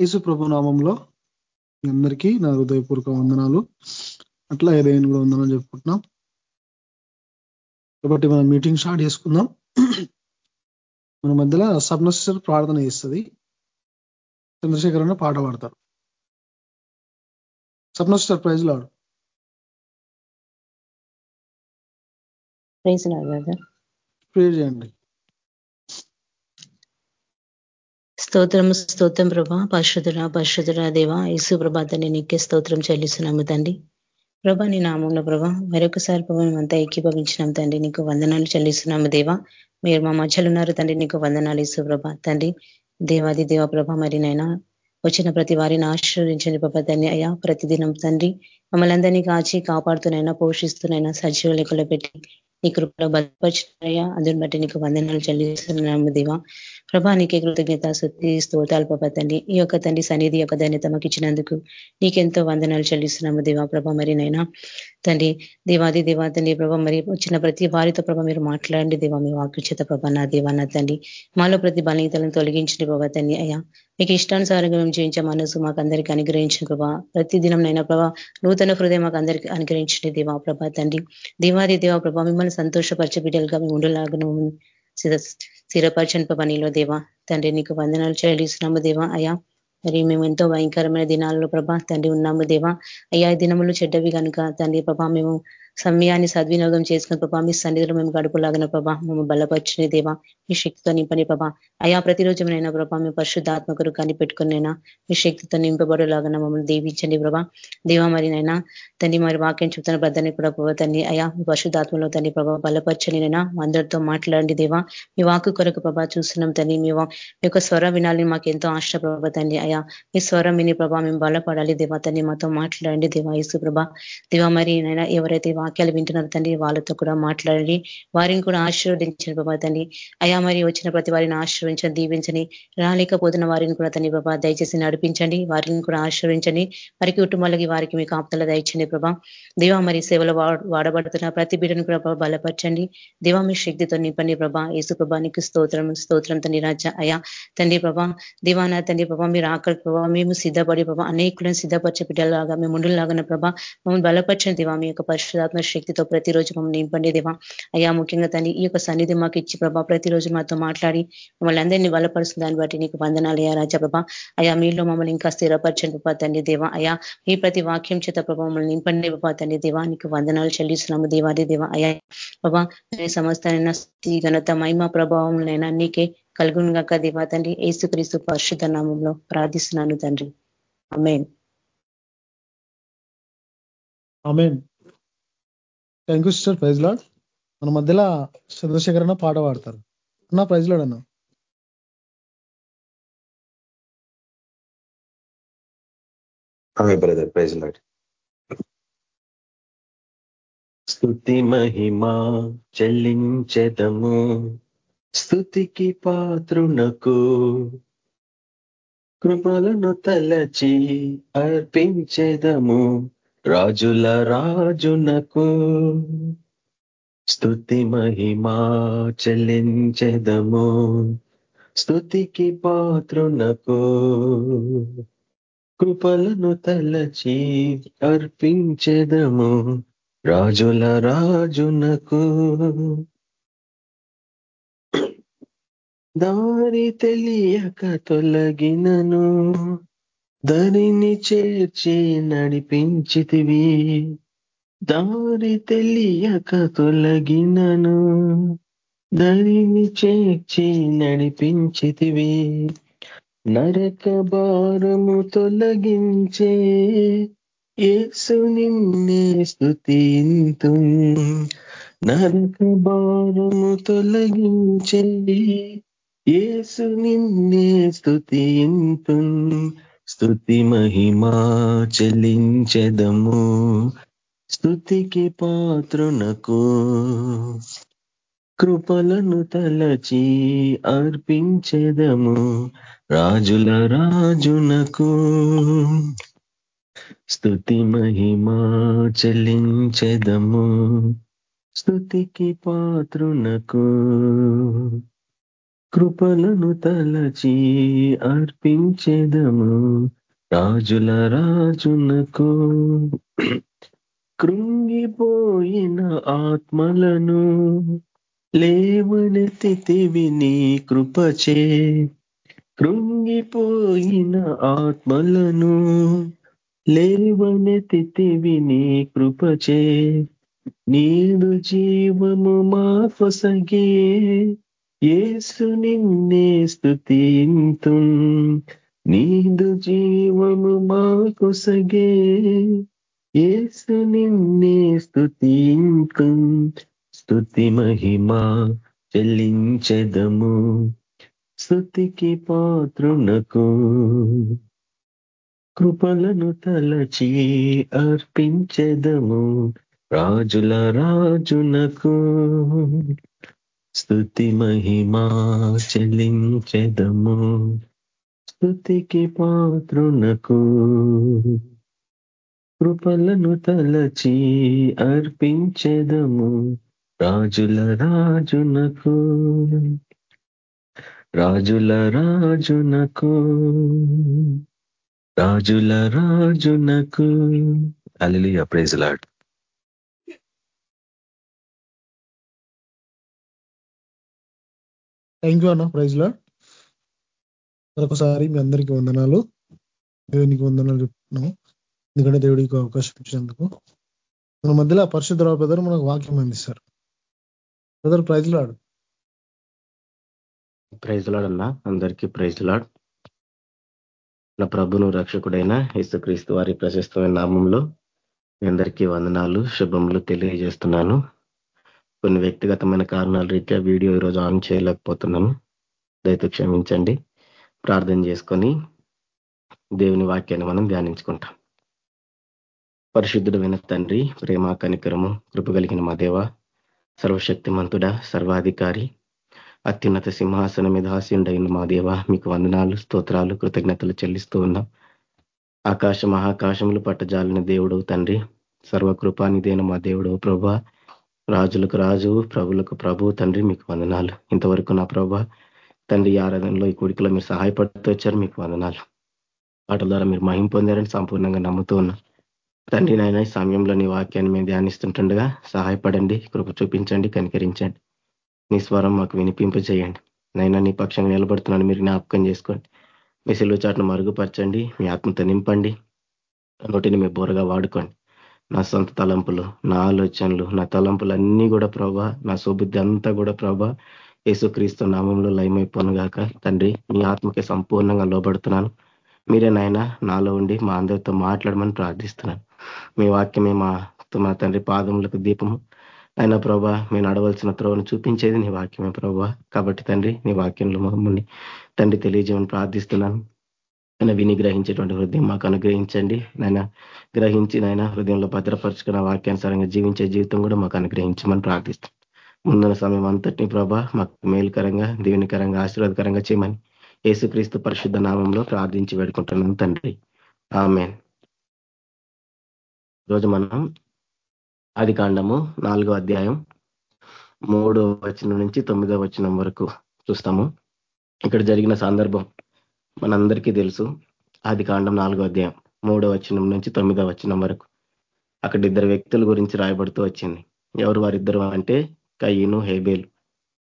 యేసు ప్రభు నామంలో మీ అందరికీ నా హృదయపూర్వక వందనాలు. అట్లా ఏదైనా కూడా వందనాలు చెప్పుకుంటున్నాం. కాబట్టి మనం మీటింగ్ స్టార్ట్ చేసుకుందాం. మన మధ్యలో సబ్నస్టర్ ప్రార్థన చేస్తుంది. చంద్రశేఖర్ అన్న పాట పాడతారు. సబ్నస్టర్ ప్రైజ్ లాడు. ప్రేర్ చేయండి. స్తోత్రం స్తోత్రం ప్రభా. పరిశుధుర పరిశుధుర దేవ. యేసు ప్రభాతాన్ని నీకే స్తోత్రం చెల్లిస్తున్నాము తండ్రి. ప్రభా నీ నామంలో ప్రభా మరొకసారి ప్రభా అంతా ఏకీభవించినాం తండ్రి. నీకు వందనాలు చెల్లిస్తున్నాము దేవా. మీరు మా మధ్యలో ఉన్నారు తండ్రి. నీకు వందనాలు ఇసు ప్రభా. తండ్రి దేవాది దేవ ప్రభ మరి నైనా వచ్చిన ప్రతి వారిని ఆశీర్వదించండి ప్రభా తండ్రి. అయ్యా ప్రతిదినం తండ్రి మమ్మల్ని అందరినీ కాచి కాపాడుతున్నైనా పోషిస్తున్నైనా సజీవ లెక్కలో పెట్టి నీ కృపలో బలపరిచినయ్యా అందుని బట్టి నీకు వందనాలు చెల్లిస్తున్నాము దేవా. ప్రభా నీకే కృతజ్ఞత శుద్ధి స్తోతాలు ప్రభా తండ్రి. ఈ యొక్క తండ్రి సన్నిధి యొక్క ధన్యత మాకు ఇచ్చినందుకు నీకెంతో వందనాలు చెల్లిస్తున్నాము దేవా ప్రభ. మరి నైనా తండ్రి దేవాది దేవా తండ్రి ప్రభ మరి వచ్చిన ప్రతి వారితో ప్రభ మీరు మాట్లాడండి దేవా. మీ వాక్యచేత ప్రభ నా దేవా నా తండ్రి. మాలో ప్రతి బలహీతలను తొలగించండి ప్రభా తండ్రి అయ్యా. మీకు ఇష్టానుసారంగా మేము జీవించే మనసు మాకు అందరికీ అనుగ్రహించిన ప్రభా. ప్రతి దినం నైనా ప్రభా నూతన హృదయం మాకు అందరికీ అనుగ్రహించిన దేవా ప్రభా తండ్రి. దేవాది దేవా ప్రభా మిమ్మల్ని సంతోషపరిచే బిడ్డలుగా మేము ఉండలాగా స్థిరపరచని పనిలో దేవా. తండ్రి నీకు వందనాలు చెల్లిస్తున్నాము దేవా. అయ్యా మరి మేము ఎంతో భయంకరమైన దినాల్లో ప్రభా తండ్రి ఉన్నాము దేవా. అయ్యా దినములు చెడ్డవి కనుక తండ్రి ప్రభా మేము సమయాన్ని సద్వినియోగం చేసుకుని ప్రభా మీ సన్నిధిలో మేము గడుపులాగిన ప్రభా మేము బలపరిచిన దేవా మీ శక్తితో నింపని ప్రభా. అయా ప్రతిరోజు నైనా ప్రభా మీ పరిశుద్ధాత్మకులు కనిపెట్టుకునైనా మీ శక్తితో నింపబడేలాగా మమ్మల్ని దీవించండి ప్రభా. దేవా మరి నైనా తండ్రి మరి వాక్యం చెప్తున్న బద్దని కూడా ప్రభా తండ్రి అయా మీ పరిశుద్ధాత్మలో తండ్రి ప్రభా బలపరచని నైనా అందరితో మాట్లాడండి దేవా. మీ వాకు కొరకు ప్రభా చూస్తున్నాం తండ్రి మీ యొక్క స్వర వినాలని మాకు ఎంతో ఆశ ప్రభా తండ్రి అయా. మీ స్వరం విని ప్రభా మేము బలపడాలి దేవా తండ్రి మాతో మాట్లాడండి దేవా యేసు ప్రభా. దేవా మరి నైనా ఎవరైతే వాక్యాలు వింటున్నారు తండ్రి వాళ్ళతో కూడా మాట్లాడండి. వారిని కూడా ఆశీర్వదించిన బాబా తండ్రి. అయా మరి వచ్చిన ప్రతి వారిని ఆశీర్వించండి దీవించండి. రాలేకపోతున్న వారిని కూడా తండ్రి బాబా దయచేసి నడిపించండి. వారిని కూడా ఆశీర్వించండి వారి కుటుంబాలకి వారికి మీ ఆప్తలు దయచండి ప్రభా. దేవా మరి సేవలు వాడబడుతున్న ప్రతి బిడ్డను కూడా బలపరచండి. దేవా మీ శక్తితో నింపండి ప్రభా. యేసు ప్రభానికి స్తోత్రం స్తోత్రం తండ్రి రాజా. అయా తండ్రి ప్రభా దివాన తండ్రి ప్రభా మీరు ఆకలి ప్రభావ మేము సిద్ధపడి ప్రభా అనేకులను సిద్ధపరిచే బిడ్డలాగా మేము ముండులాగా ప్రభా మమ్మల్ని బలపరచండి దివా. మీ యొక్క పరిశుధాత్మ శక్తితో ప్రతిరోజు మమ్మల్ని నింపండి దేవా. అయ్యా ముఖ్యంగా తండ్రి ఈ యొక్క సన్నిధి మాకు ఇచ్చి ప్రభా ప్రతిరోజు మాతో మాట్లాడి మమ్మల్ని అందరినీ బలపరుస్తుంది దాన్ని బట్టి నీకు వందనాలు అయ్యా రాజా ప్రభా. అయా మీలో మమ్మల్ని ఇంకా స్థిరపరచండి ప్రభా తండ్రి దేవా. అయా ఈ ప్రతి వాక్యం చేత ప్రభా మమ్మల్ని నింపండి ప్రభా తండ్రి దేవా. నీకు వందనాలు చెల్లిస్తున్నాము దేవాది దేవా. అయా ప్రభా సమస్తైన ఘనత మహిమ ప్రభావంనైనా నీకే కలుగునుగాక దేవా తండ్రి. ఏసుక్రీస్తు పరిశుద్ధ నామంలో ప్రార్థిస్తున్నాను తండ్రి. Amen amen thank you sister praise Lord మన మధ్యలో చంద్రశేఖర్ అన్న పాట పాడతారు. అన్న ప్రైజ్ లాడ్ అన్న. బ్రదర్ ప్రైజ్ లాడ్ స్థుతి మహిమా చెల్లించెదము. స్థుతికి పాత్రునకు కృపలను తలచి అర్పించెదము. రాజుల రాజునకు స్థుతి మహిమా చెల్లించెదము. స్థుతికి పాత్రునకు కృపలను తలచి అర్పించెదము. రాజుల రాజునకు దారి తెలియక తొలగినను. దరిని చేర్చి నడిపించితివి. దారి తెలియక తొలగినను. దరిని చేర్చి నడిపించితివి. నరక భారము తొలగించే ఏసు నిన్నే స్థుతింతు నరక భారము తొలగించే ఏసు నిన్నే స్థుతింతు స్థుతి మహిమా చెల్లించెదము. స్థుతికి పాత్రునకు కృపలను తలచి అర్పించెదము. రాజుల రాజునకు స్థుతి మహిమా చెల్లించెదము. స్థుతికి పాత్రునకు కృపలను తలచి అర్పించేదము. రాజుల రాజునకు కృంగిపోయిన ఆత్మలను లేవనెత్తితివి నీ కృపచే. కృంగిపోయిన ఆత్మలను లేవనెత్తితివి నీ కృపచే. నీదు జీవము మా కొసగే యేసు నిన్నే స్థుతింతు నీదు జీవము మా సగే. యేసు నిన్నే స్థుతింతు స్థుతి మహిమా చెల్లించెదము. స్థుతికి పాత్రునకు కృపలను తలచి అర్పించదము. రాజుల రాజునకు స్థుతి మహిమా చెల్లించెదము. స్థుతికి పాత్రునకు కృపలను తలచి అర్పించెదము. రాజుల రాజునకు రాజుల రాజునకు రాజుల రాజునకు. అలలియ ప్రైజ్ థ్యాంక్ యూ అన్న ప్రైజ్లో మరొకసారి మీ అందరికీ వందనాలు. దేవునికి వందనాలు చెప్తున్నాము. ఎందుకంటే దేవుడికి అవకాశం ఇచ్చినందుకు. మన మధ్యలో పరిశుద్ధరావు బ్రదర్ మనకు వాక్యం అందిస్తారు brother praise Lord praise Lord అన్న అందరికీ ప్రైజ్ లాడ్ నా ప్రభును రక్షకుడైన యేసుక్రీస్తు వారి ప్రశస్తమైన నామంలో మీ అందరికీ వందనాలు శుభములు తెలియజేస్తున్నాను. కొన్ని వ్యక్తిగతమైన కారణాల రీత్యా వీడియో ఈరోజు ఆన్ చేయలేకపోతున్నాను. దయతో క్షమించండి. ప్రార్థన చేసుకొని దేవుని వాక్యాన్ని మనం ధ్యానించుకుంటాం. పరిశుద్ధుడమైన తండ్రి ప్రేమ కనికరము కృపగలిగిన మా దేవ సర్వశక్తిమంతుడ సర్వాధికారి అత్యున్నత సింహాసనం మీద ఆశీండైన మా దేవ మీకు వందనాలు స్తోత్రాలు కృతజ్ఞతలు చెల్లిస్తూ ఉన్నాం. ఆకాశ మహాకాశములు పట్టజాలిన దేవుడు తండ్రి సర్వకృపానిదైన మా దేవుడు ప్రభా రాజులకు రాజు ప్రభులకు ప్రభు తండ్రి మీకు వందనాలు. ఇంతవరకు నా ప్రభ తండ్రి ఆరాధనలో ఈ కుడికలో మీరు సహాయపడుతూ వచ్చారు మీకు వందనాలు. వాటి ద్వారా మీరు మహిం పొందారని సంపూర్ణంగా నమ్ముతూ ఉన్నా. తండ్రి నాయన ఈ సమయంలో నీ వాక్యాన్ని మేము ధ్యానిస్తుంటుండగా సహాయపడండి కృప చూపించండి కనికరించండి. నీ స్వరం మాకు వినిపింపజేయండి. నైనా నీ పక్షంగా నిలబడుతున్నాను మీరు జ్ఞాపకం చేసుకోండి. మీ సెలవు చాటును మరుగుపరచండి మీ ఆత్మతో నింపండి. నోటిని మీ బోరగా వాడుకోండి. నా సొంత తలంపులు నా ఆలోచనలు నా తలంపులు అన్నీ కూడా ప్రభా నా సుబుద్ధి అంతా కూడా ప్రభా యేసుక్రీస్తు నామంలో లయమైపోనుగాక తండ్రి మీ ఆత్మకి సంపూర్ణంగా లోబడుతున్నాను. మీరే నాయన నాలో ఉండి మా అందరితో మాట్లాడమని ప్రార్థిస్తున్నాను. మీ వాక్యమే మా మా తండ్రి పాదములకు దీపము. అయినా ప్రభా మేము నడవలసిన త్రోవను చూపించేది నీ వాక్యమే ప్రభా. కాబట్టి తండ్రి నీ వాక్యంలో మమ్మల్ని తండ్రి తెలియజేయమని ప్రార్థిస్తున్నాను. ఆయన విని గ్రహించేటువంటి హృదయం మాకు అనుగ్రహించండి. నాయన గ్రహించి నాయన హృదయంలో భద్రపరచుకున్న వాక్యానుసారంగా జీవించే జీవితం కూడా మాకు అనుగ్రహించమని ప్రార్థిస్తాం. ముందున్న సమయం అంతటిని ప్రభా మాకు మేలుకరంగా దీవెనికరంగా ఆశీర్వాదకరంగా చేయమని యేసుక్రీస్తు పరిశుద్ధ నామంలో ప్రార్థించి వేడుకుంటున్నాను తండ్రి. ఆమె రోజు మనం ఆది కాండము నాలుగో అధ్యాయం మూడో వచనం నుంచి తొమ్మిదో వచనం వరకు చూస్తాము. ఇక్కడ జరిగిన సందర్భం మనందరికీ తెలుసు. ఆది కాండం నాలుగో అధ్యాయం మూడో వచనం నుంచి తొమ్మిదో వచనం వరకు. అక్కడ ఇద్దరు వ్యక్తుల గురించి రాయబడుతూ వచ్చింది. ఎవరు వారిద్దరు అంటే కయ్యను హేబేలు.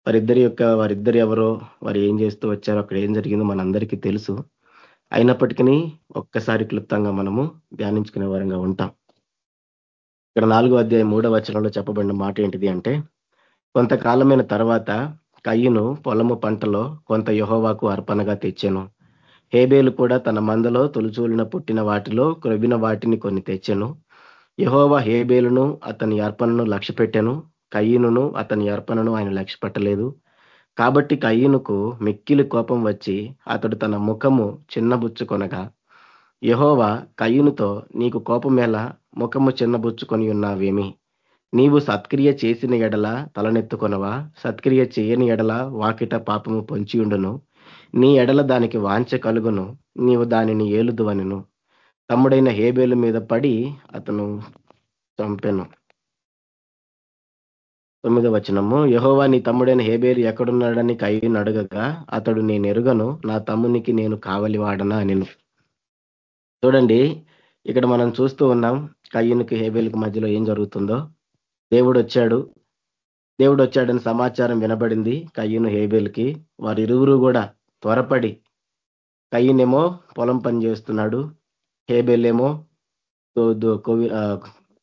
వారిద్దరి యొక్క వారిద్దరు ఎవరో వారు ఏం చేస్తూ వచ్చారో అక్కడ ఏం జరిగిందో మనందరికీ తెలుసు. అయినప్పటికీ ఒక్కసారి క్లుప్తంగా మనము ధ్యానించుకునే వారంగా ఉంటాం. ఇక్కడ నాలుగో అధ్యాయం మూడో వచనంలో చెప్పబడిన మాట ఏంటిది అంటే కొంతకాలమైన తర్వాత కయ్యను పొలము పంటలో కొంత యహోవాకు అర్పణగా తెచ్చాను. హేబేలు కూడా తన మందలో తొలుచూలిన పుట్టిన వాటిలో క్రొవ్విన వాటిని కొన్ని తెచ్చెను. యహోవ హేబేలును అతని అర్పణను లక్ష్య పెట్టాను కయ్యనును అతని అర్పణను ఆయన లక్ష్య పెట్టలేదు కాబట్టి కయ్యనుకు మిక్కిలి కోపం వచ్చి అతడు తన ముఖము చిన్నబుచ్చుకొనగా యహోవా కయ్యునుతో నీకు కోపమేలా ముఖము చిన్నబుచ్చుకొని ఉన్నావేమి? నీవు సత్క్రియ చేసిన ఎడల తలనెత్తుకొనవా? సత్క్రియ చేయని ఎడల వాకిట పాపము పొంచియుండును. నీ ఎడల దానికి వాంచ కలుగును నీవు దానిని ఏలుదువనెను. తమ్ముడైన హేబేలు మీద పడి అతను చంపెను. తొమ్మిదో వచనము యహోవా నీ తమ్ముడైన హేబేలు ఎక్కడున్నాడని కయ్యను అడగగా అతడు నేను ఎరుగను నా తమ్మునికి నేను కావలి వాడనా అని చూడండి ఇక్కడ మనం చూస్తూ ఉన్నాం కయ్యనుకి హేబేలుకి మధ్యలో ఏం జరుగుతుందో. దేవుడు వచ్చాడు దేవుడు వచ్చాడని సమాచారం వినబడింది కయ్యను హేబేల్కి. వారి ఇరువురు కూడా త్వరపడి. కయ్యనేమో పొలం పని చేస్తున్నాడు. హేబెల్లేమో ఏమో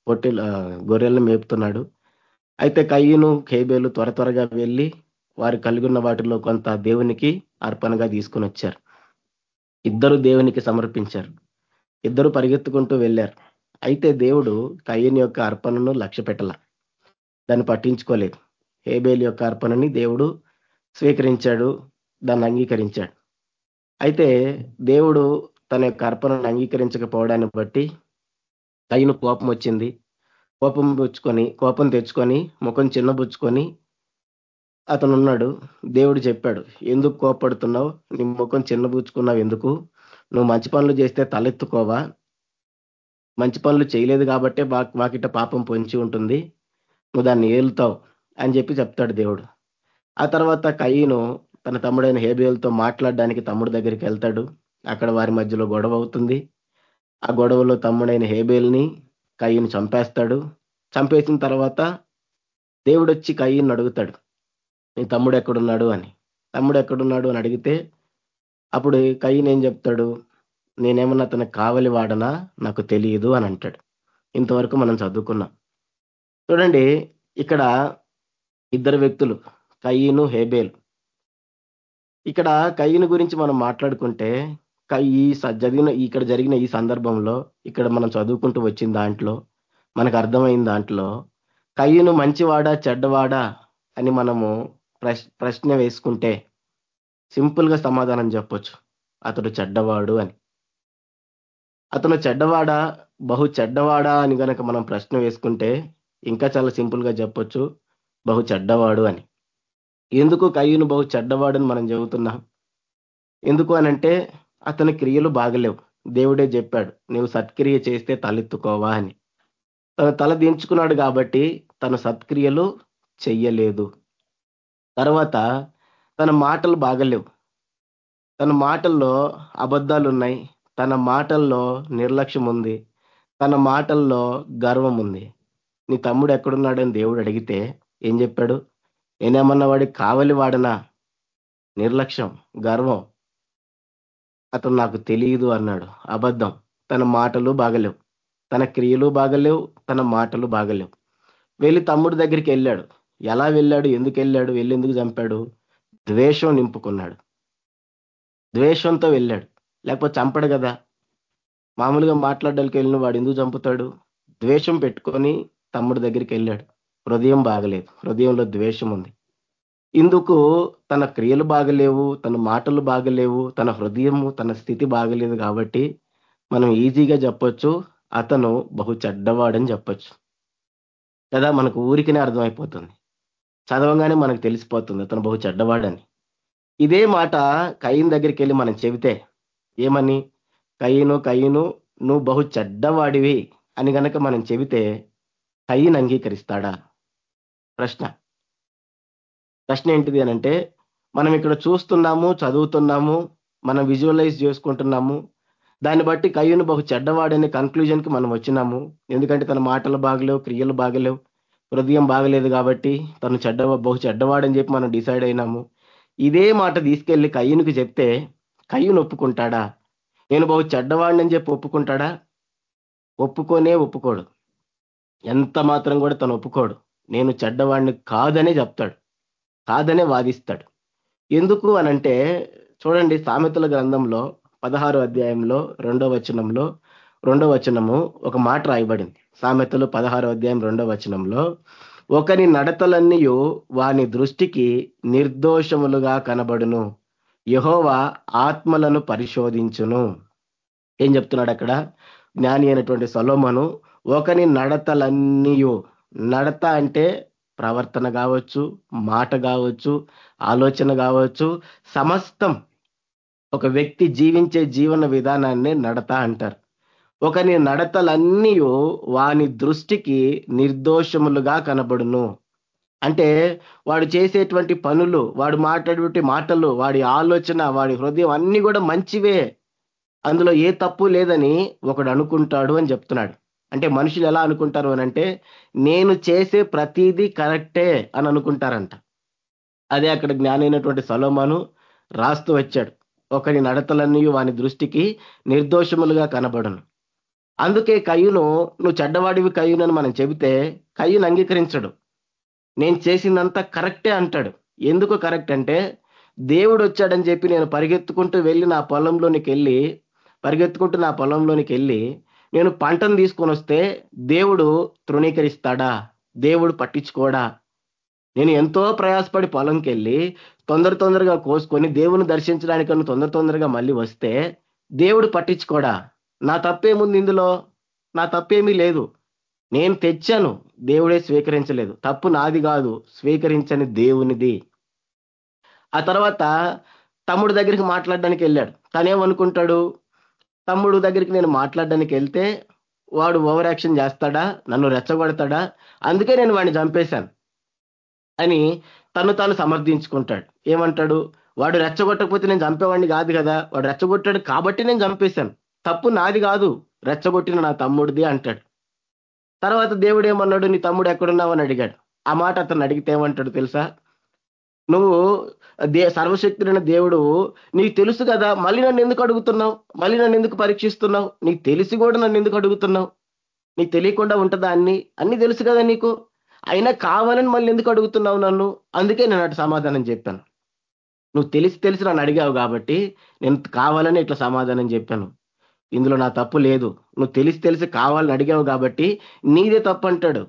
పొట్టెలు గొర్రెలను మేపుతున్నాడు. అయితే కయ్యను హేబేలు త్వర త్వరగా వెళ్ళి వారు కలిగి ఉన్న వాటిలో కొంత దేవునికి అర్పణగా తీసుకుని వచ్చారు. ఇద్దరు దేవునికి సమర్పించారు. ఇద్దరు పరిగెత్తుకుంటూ వెళ్ళారు. అయితే దేవుడు కయ్యని యొక్క అర్పణను లక్ష్య దాన్ని పట్టించుకోలేదు. హేబేల్ యొక్క అర్పణని దేవుడు స్వీకరించాడు. దాన్ని అంగీకరించాడు. అయితే దేవుడు తన యొక్క అర్పణను అంగీకరించకపోవడాన్ని బట్టి కయ్యను కోపం వచ్చింది. కోపం పుచ్చుకొని కోపం తెచ్చుకొని ముఖం చిన్నబుచ్చుకొని అతను ఉన్నాడు దేవుడు చెప్పాడు ఎందుకు కోపడుతున్నావు? నీ ముఖం చిన్నబుచ్చుకున్నావు ఎందుకు? నువ్వు మంచి పనులు చేస్తే తలెత్తుకోవా? మంచి పనులు చేయలేదు కాబట్టే వాకిట పాపం పొంచి ఉంటుంది. నువ్వు దాన్ని ఏలుతావు అని చెప్పి చెప్తాడు దేవుడు. ఆ తర్వాత కయ్యను తన తమ్ముడైన హేబియల్తో మాట్లాడడానికి తమ్ముడు దగ్గరికి వెళ్తాడు. అక్కడ వారి మధ్యలో గొడవ అవుతుంది. ఆ గొడవలో తమ్ముడైన హేబేల్ని కయ్యను చంపేస్తాడు. చంపేసిన తర్వాత దేవుడు వచ్చి కయ్యను అడుగుతాడు. నీ తమ్ముడు ఎక్కడున్నాడు? అని. తమ్ముడు ఎక్కడున్నాడు? అని అడిగితే అప్పుడు కయ్యను ఏం చెప్తాడు? నేనేమన్నా తనకు కావలి వాడనా? నాకు తెలియదు అని అంటాడు. ఇంతవరకు మనం చదువుకున్నాం. చూడండి ఇక్కడ ఇద్దరు వ్యక్తులు కయ్యను హేబేలు ఇక్కడ కయ్యను గురించి మనం మాట్లాడుకుంటే ఈ చదివిన ఇక్కడ జరిగిన ఈ సందర్భంలో ఇక్కడ మనం చదువుకుంటూ వచ్చిన దాంట్లో మనకు అర్థమైన దాంట్లో కయ్యను మంచివాడా చెడ్డవాడా అని మనము ప్రశ్న వేసుకుంటే సింపుల్గా సమాధానం చెప్పొచ్చు. అతడు చెడ్డవాడు అని. అతను చెడ్డవాడా బహు చెడ్డవాడా అని కనుక మనం ప్రశ్న వేసుకుంటే ఇంకా చాలా సింపుల్గా చెప్పొచ్చు బహు చెడ్డవాడు అని. ఎందుకు కయ్యను బహు చెడ్డవాడని మనం చెబుతున్నాం? ఎందుకు అనంటే అతని క్రియలు బాగలేవు. దేవుడే చెప్పాడు నువ్వు సత్క్రియ చేస్తే తలెత్తుకోవా అని. తను తల దించుకున్నాడు కాబట్టి తను సత్క్రియలు చెయ్యలేదు. తర్వాత తన మాటలు బాగలేవు. తన మాటల్లో అబద్ధాలు ఉన్నాయి తన మాటల్లో నిర్లక్ష్యం ఉంది తన మాటల్లో గర్వం ఉంది నీ తమ్ముడు ఎక్కడున్నాడని దేవుడు అడిగితే ఏం చెప్పాడు? నేనేమన్నా వాడి కావలి వాడనా నిర్లక్ష్యం గర్వం అతను నాకు తెలియదు అన్నాడు. అబద్ధం. తన మాటలు బాగలేవు. తన క్రియలు బాగలేవు. తన మాటలు బాగలేవు. వెళ్ళి తమ్ముడి దగ్గరికి వెళ్ళాడు. ఎలా వెళ్ళాడు? ఎందుకు వెళ్ళాడు? వెళ్ళి ఎందుకు చంపాడు? ద్వేషం నింపుకున్నాడు. ద్వేషంతో వెళ్ళాడు. లేకపోతే చంపడు కదా. మామూలుగా మాట్లాడడానికి వెళ్ళిన వాడు ఎందుకు చంపుతాడు? ద్వేషం పెట్టుకొని తమ్ముడి దగ్గరికి వెళ్ళాడు. హృదయం బాగలేదు. హృదయంలో ద్వేషం ఉంది. ఇందుకు తన క్రియలు బాగలేవు తన మాటలు బాగలేవు తన హృదయము తన స్థితి బాగలేదు కాబట్టి మనం ఈజీగా చెప్పొచ్చు అతను బహు చెడ్డవాడని చెప్పొచ్చు. కదా మనకు ఊరికినే అర్థమైపోతుంది. చదవంగానే మనకు తెలిసిపోతుంది అతను బహు చెడ్డవాడని. ఇదే మాట కయ్యన్ దగ్గరికి వెళ్ళి మనం చెబితే ఏమని? కయ్యను కయ్యను నువ్వు బహు చెడ్డవాడివి అని గనక మనం చెబితే కయ్యను అంగీకరిస్తాడా? ప్రశ్న. ప్రశ్న ఏంటిది అనంటే మనం ఇక్కడ చూస్తున్నాము చదువుతున్నాము మనం విజువలైజ్ చేసుకుంటున్నాము దాన్ని బట్టి కయ్యను బహు చెడ్డవాడనే కన్క్లూజన్కి మనం వచ్చినాము. ఎందుకంటే తన మాటలు బాగలేవు క్రియలు బాగలేవు హృదయం బాగలేదు కాబట్టి తను చెడ్డ బహు చెడ్డవాడని చెప్పి మనం డిసైడ్ అయినాము. ఇదే మాట తీసుకెళ్ళి కయ్యనుకు చెప్తే కయ్యను ఒప్పుకుంటాడా? నేను బహు చెడ్డవాడిని చెప్పి ఒప్పుకుంటాడా? ఒప్పుకోనే ఒప్పుకోడు. ఎంత మాత్రం కూడా తను ఒప్పుకోడు. నేను చెడ్డవాడిని కాదనే చెప్తాడు కాదనే వాదిస్తాడు. ఎందుకు అనంటే చూడండి సామెతల గ్రంథంలో పదహారో అధ్యాయంలో రెండో వచనంలో రెండో వచనము ఒక మాట రాయబడింది. సామెతలు పదహారో అధ్యాయం రెండో వచనంలో ఒకని నడతలన్నీ వాని దృష్టికి నిర్దోషములుగా కనబడును. యహోవా ఆత్మలను పరిశోధించును. ఏం చెప్తున్నాడు అక్కడ? జ్ఞాని అయినటువంటి సొలోమను ఒకని నడతలన్నీయు నడత అంటే ప్రవర్తన కావచ్చు మాట కావచ్చు ఆలోచన కావచ్చు సమస్తం ఒక వ్యక్తి జీవించే జీవన విధానాన్ని నడత అంటారు. ఒకని నడతలన్నీ వాని దృష్టికి నిర్దోషములుగా కనబడును. అంటే వాడు చేసేటువంటి పనులు వాడు మాట్లాడేటువంటి మాటలు వాడి ఆలోచన వాడి హృదయం అన్ని కూడా మంచివే. అందులో ఏ తప్పు లేదని ఒకడు అనుకుంటాడు అని చెప్తున్నాడు. అంటే మనుషులు ఎలా అనుకుంటారు అని అంటే నేను చేసే ప్రతిదీ కరెక్టే అని అనుకుంటారంట. అదే అక్కడ జ్ఞానైనటువంటి సలోమాను రాస్తూ వచ్చాడు. ఒకరి నడతలన్నీ వాని దృష్టికి నిర్దోషములుగా కనబడను. అందుకే కయ్యును నువ్వు చెడ్డవాడివి కయ్యునని మనం చెబితే కయ్యును అంగీకరించడు. నేను చేసిందంతా కరెక్టే అంటాడు. ఎందుకు కరెక్ట్ అంటే దేవుడు వచ్చాడని చెప్పి నేను పరిగెత్తుకుంటూ వెళ్ళి నా పొలంలోనికి వెళ్ళి పరిగెత్తుకుంటూ నా పొలంలోనికి వెళ్ళి నేను పంటను తీసుకొని వస్తే దేవుడు తృణీకరిస్తాడా? దేవుడు పట్టించుకోడా? నేను ఎంతో ప్రయాసపడి పొలంకి వెళ్ళి తొందర తొందరగా కోసుకొని దేవుని దర్శించడానికన్నా తొందర తొందరగా మళ్ళీ వస్తే దేవుడు పట్టించుకోడా? నా తప్పేముంది ఇందులో? నా తప్పేమీ లేదు. నేను తెచ్చాను దేవుడే స్వీకరించలేదు. తప్పు నాది కాదు స్వీకరించని దేవునిది. ఆ తర్వాత తమ్ముడు దగ్గరికి మాట్లాడడానికి వెళ్ళాడు తనేమనుకుంటాడు? తమ్ముడు దగ్గరికి నేను మాట్లాడడానికి వెళ్తే వాడు ఓవర్ యాక్షన్ చేస్తాడా? నన్ను రెచ్చగొడతాడా? అందుకే నేను వాడిని చంపేశాను. అని తను తాను సమర్థించుకుంటాడు. ఏమంటాడు? వాడు రెచ్చగొట్టకపోతే నేను చంపేవాడిని కాదు కదా. వాడు రెచ్చగొట్టాడు కాబట్టి నేను చంపేశాను. తప్పు నాది కాదు. రెచ్చగొట్టిన నా తమ్ముడిది అంటాడు. తర్వాత దేవుడు ఏమన్నాడు? నీ తమ్ముడు ఎక్కడున్నావు? అని అడిగాడు. ఆ మాట అతను అడిగితే ఏమంటాడు తెలుసా? నువ్వు దే సర్వశక్తుడైన దేవుడు నీకు తెలుసు కదా మళ్ళీ నన్ను ఎందుకు అడుగుతున్నావు? మళ్ళీ నన్ను ఎందుకు పరీక్షిస్తున్నావు? నీకు తెలిసి కూడా నన్ను ఎందుకు అడుగుతున్నావు? నీకు తెలియకుండా ఉంటుందా అన్ని? అన్ని తెలుసు కదా నీకు? అయినా కావాలని మళ్ళీ ఎందుకు అడుగుతున్నావు నన్ను? అందుకే నేను అటు సమాధానం చెప్పాను. నువ్వు తెలిసి తెలిసి నన్ను అడిగావు కాబట్టి నేను కావాలని ఇట్లా సమాధానం చెప్పాను. ఇందులో నా తప్పు లేదు. నువ్వు తెలిసి తెలిసి కావాలని అడిగావు కాబట్టి నీదే తప్పు అంటాడు.